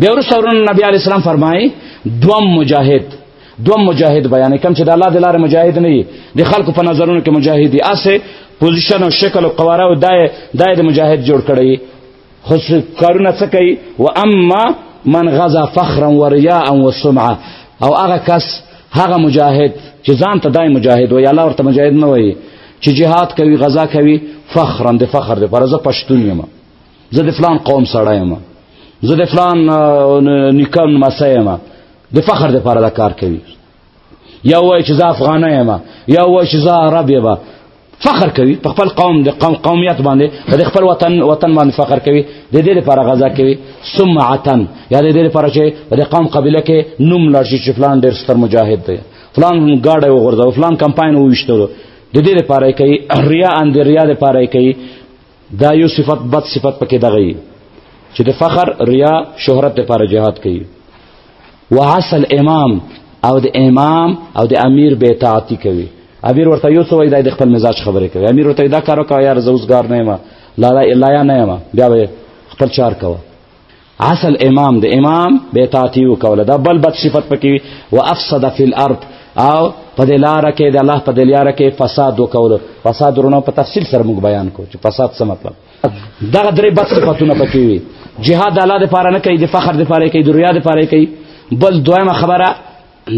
بیا ورسره ورن نبی علی السلام فرمایي دوم مجاهد دوم مجاهد بیان کم چې د الله د لارې مجاهد نه دی د خلکو په نظرونو کې مجاهد دی اسه پوزیشن او شکل او قواره او دای دای د مجاهد جوړ کړی خو کارونه څه کوي و اما من غزا فخرا ورياء وسمعه او هغه کس هغه مجاهد چې ځان ته دای مجاهد وي الله ورته مجاهد نه وي چې جهاد کوي غزا کوي فخرا د فخر د پرزه پښتون یم زه د فلان قوم سړی یم زه د فلان نکان مسه یم د فخر لپاره دا کار کوي یا وای چې زه افغان یم یا وای چې زه عرب یم فخر کوي په خپل قوم د قوم قومیت باندې د خپل وطن وطن باندې فخر کوي د دې لپاره غزا کوي سمعتن یا د دې لپاره چې د قوم قبيله کې نوم لرشي چې فلان ډېر ستر مجاهد دی فلان ګاډه وغورځو فلان کمپاین وویشتلو د دې لپاره کوي ریا ان د ریا لپاره کوي دا یو صفت بد صفت پکې دغه چې د فخر ریا شهرت لپاره جهاد کوي وحسن امام او د امام او د امیر به اطاعت کوي امیر ورته یو څو وای د خپل مزاج خبرې کوي امیر ورته دا کار وکړ یار زوسګار نه ما لا لا الا نه ما بیا خپل چار کوه اصل امام د امام به تاتی وکول دا بل بد صفت پکې وي وافسد فی الارض او په دې لار کې د الله په دې لار کې فساد وکول فساد ورونه په تفصیل سره موږ بیان کو چې فساد څه مطلب دا درې بد صفاتونه پکې وي جهاد الله د پاره نه کوي د فخر د پاره کوي د ریا د پاره کوي بل دویمه خبره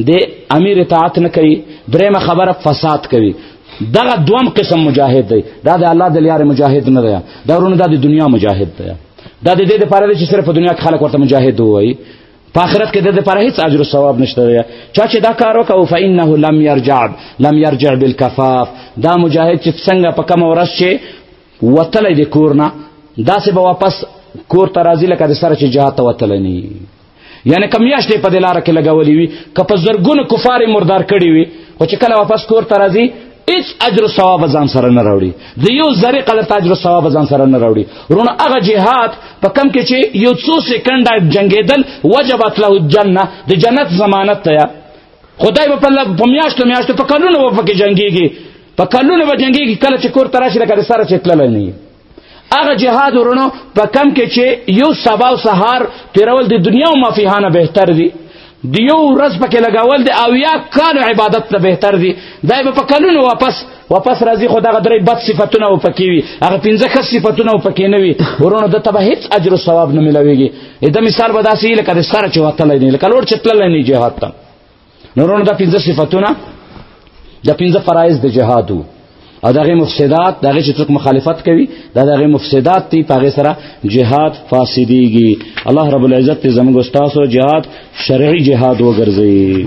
د امیر اطاعت نه کوي درېمه خبره فساد کوي دغه دوم قسم مجاهد دی دا د الله د لیارې مجاهد نه دی دا ورونه دا د دنیا مجاهد دی دا د دې لپاره دی چې صرف په دنیا کې خلک ورته مجاهد وایي په آخرت کې د دې لپاره هیڅ اجر او ثواب نشته دی چا چې دا کار وکاو فإنه لم يرجع لم يرجع بالكفاف دا مجاهد چې څنګه په کوم ورځ چې وتلې د کورنا دا سه به واپس کور ته راځي لکه د سره چې جهاد ته وتلې نه یعنی کم میاشتې په دلاره کې لګولې وي که په زرګونو کفار مردار کړي وي خو چې کله واپس کور ته راځي هیڅ اجر او ثواب ځان سره نه راوړي د یو ذره قدر ته اجر او ثواب ځان سره نه راوړي ورونه هغه جهاد په کم کې چې یو څو سکند جنگیدل وجبت له الجنه د جنت ضمانت ته خدای په الله په میاشتو میاشتو په کلونو په کې جنگيږي په کلونو به جنگيږي کله چې کور تراشي لکه سره چې تللی نه هغه جهاد ورونو په کم کې چې یو سبا او سهار تیرول د دنیا او مافیهانه بهتر دی د یو ورځ پکې لګول دی او یا کال عبادت ته بهتر دی دا به په کلونو واپس واپس راځي خو دغه درې بد صفاتونه و پکې وي هغه پنځه ښه صفاتونه و پکې نه وي ورونو د تبه هیڅ اجر او ثواب نه ملويږي دا مثال به داسې لکه د سره چې وتلی نه لکه لور چې تللی نه جهاد ته نورونه دا پنځه صفاتونه دا پنځه فرایض د جهاد وو او دغه مفسدات دغه چې څوک مخالفت کوي دا دغه مفسدات دی پاغه سره جهاد فاسديږي الله رب العزت زموږ استاد او جهاد شرعي جهاد وګرځي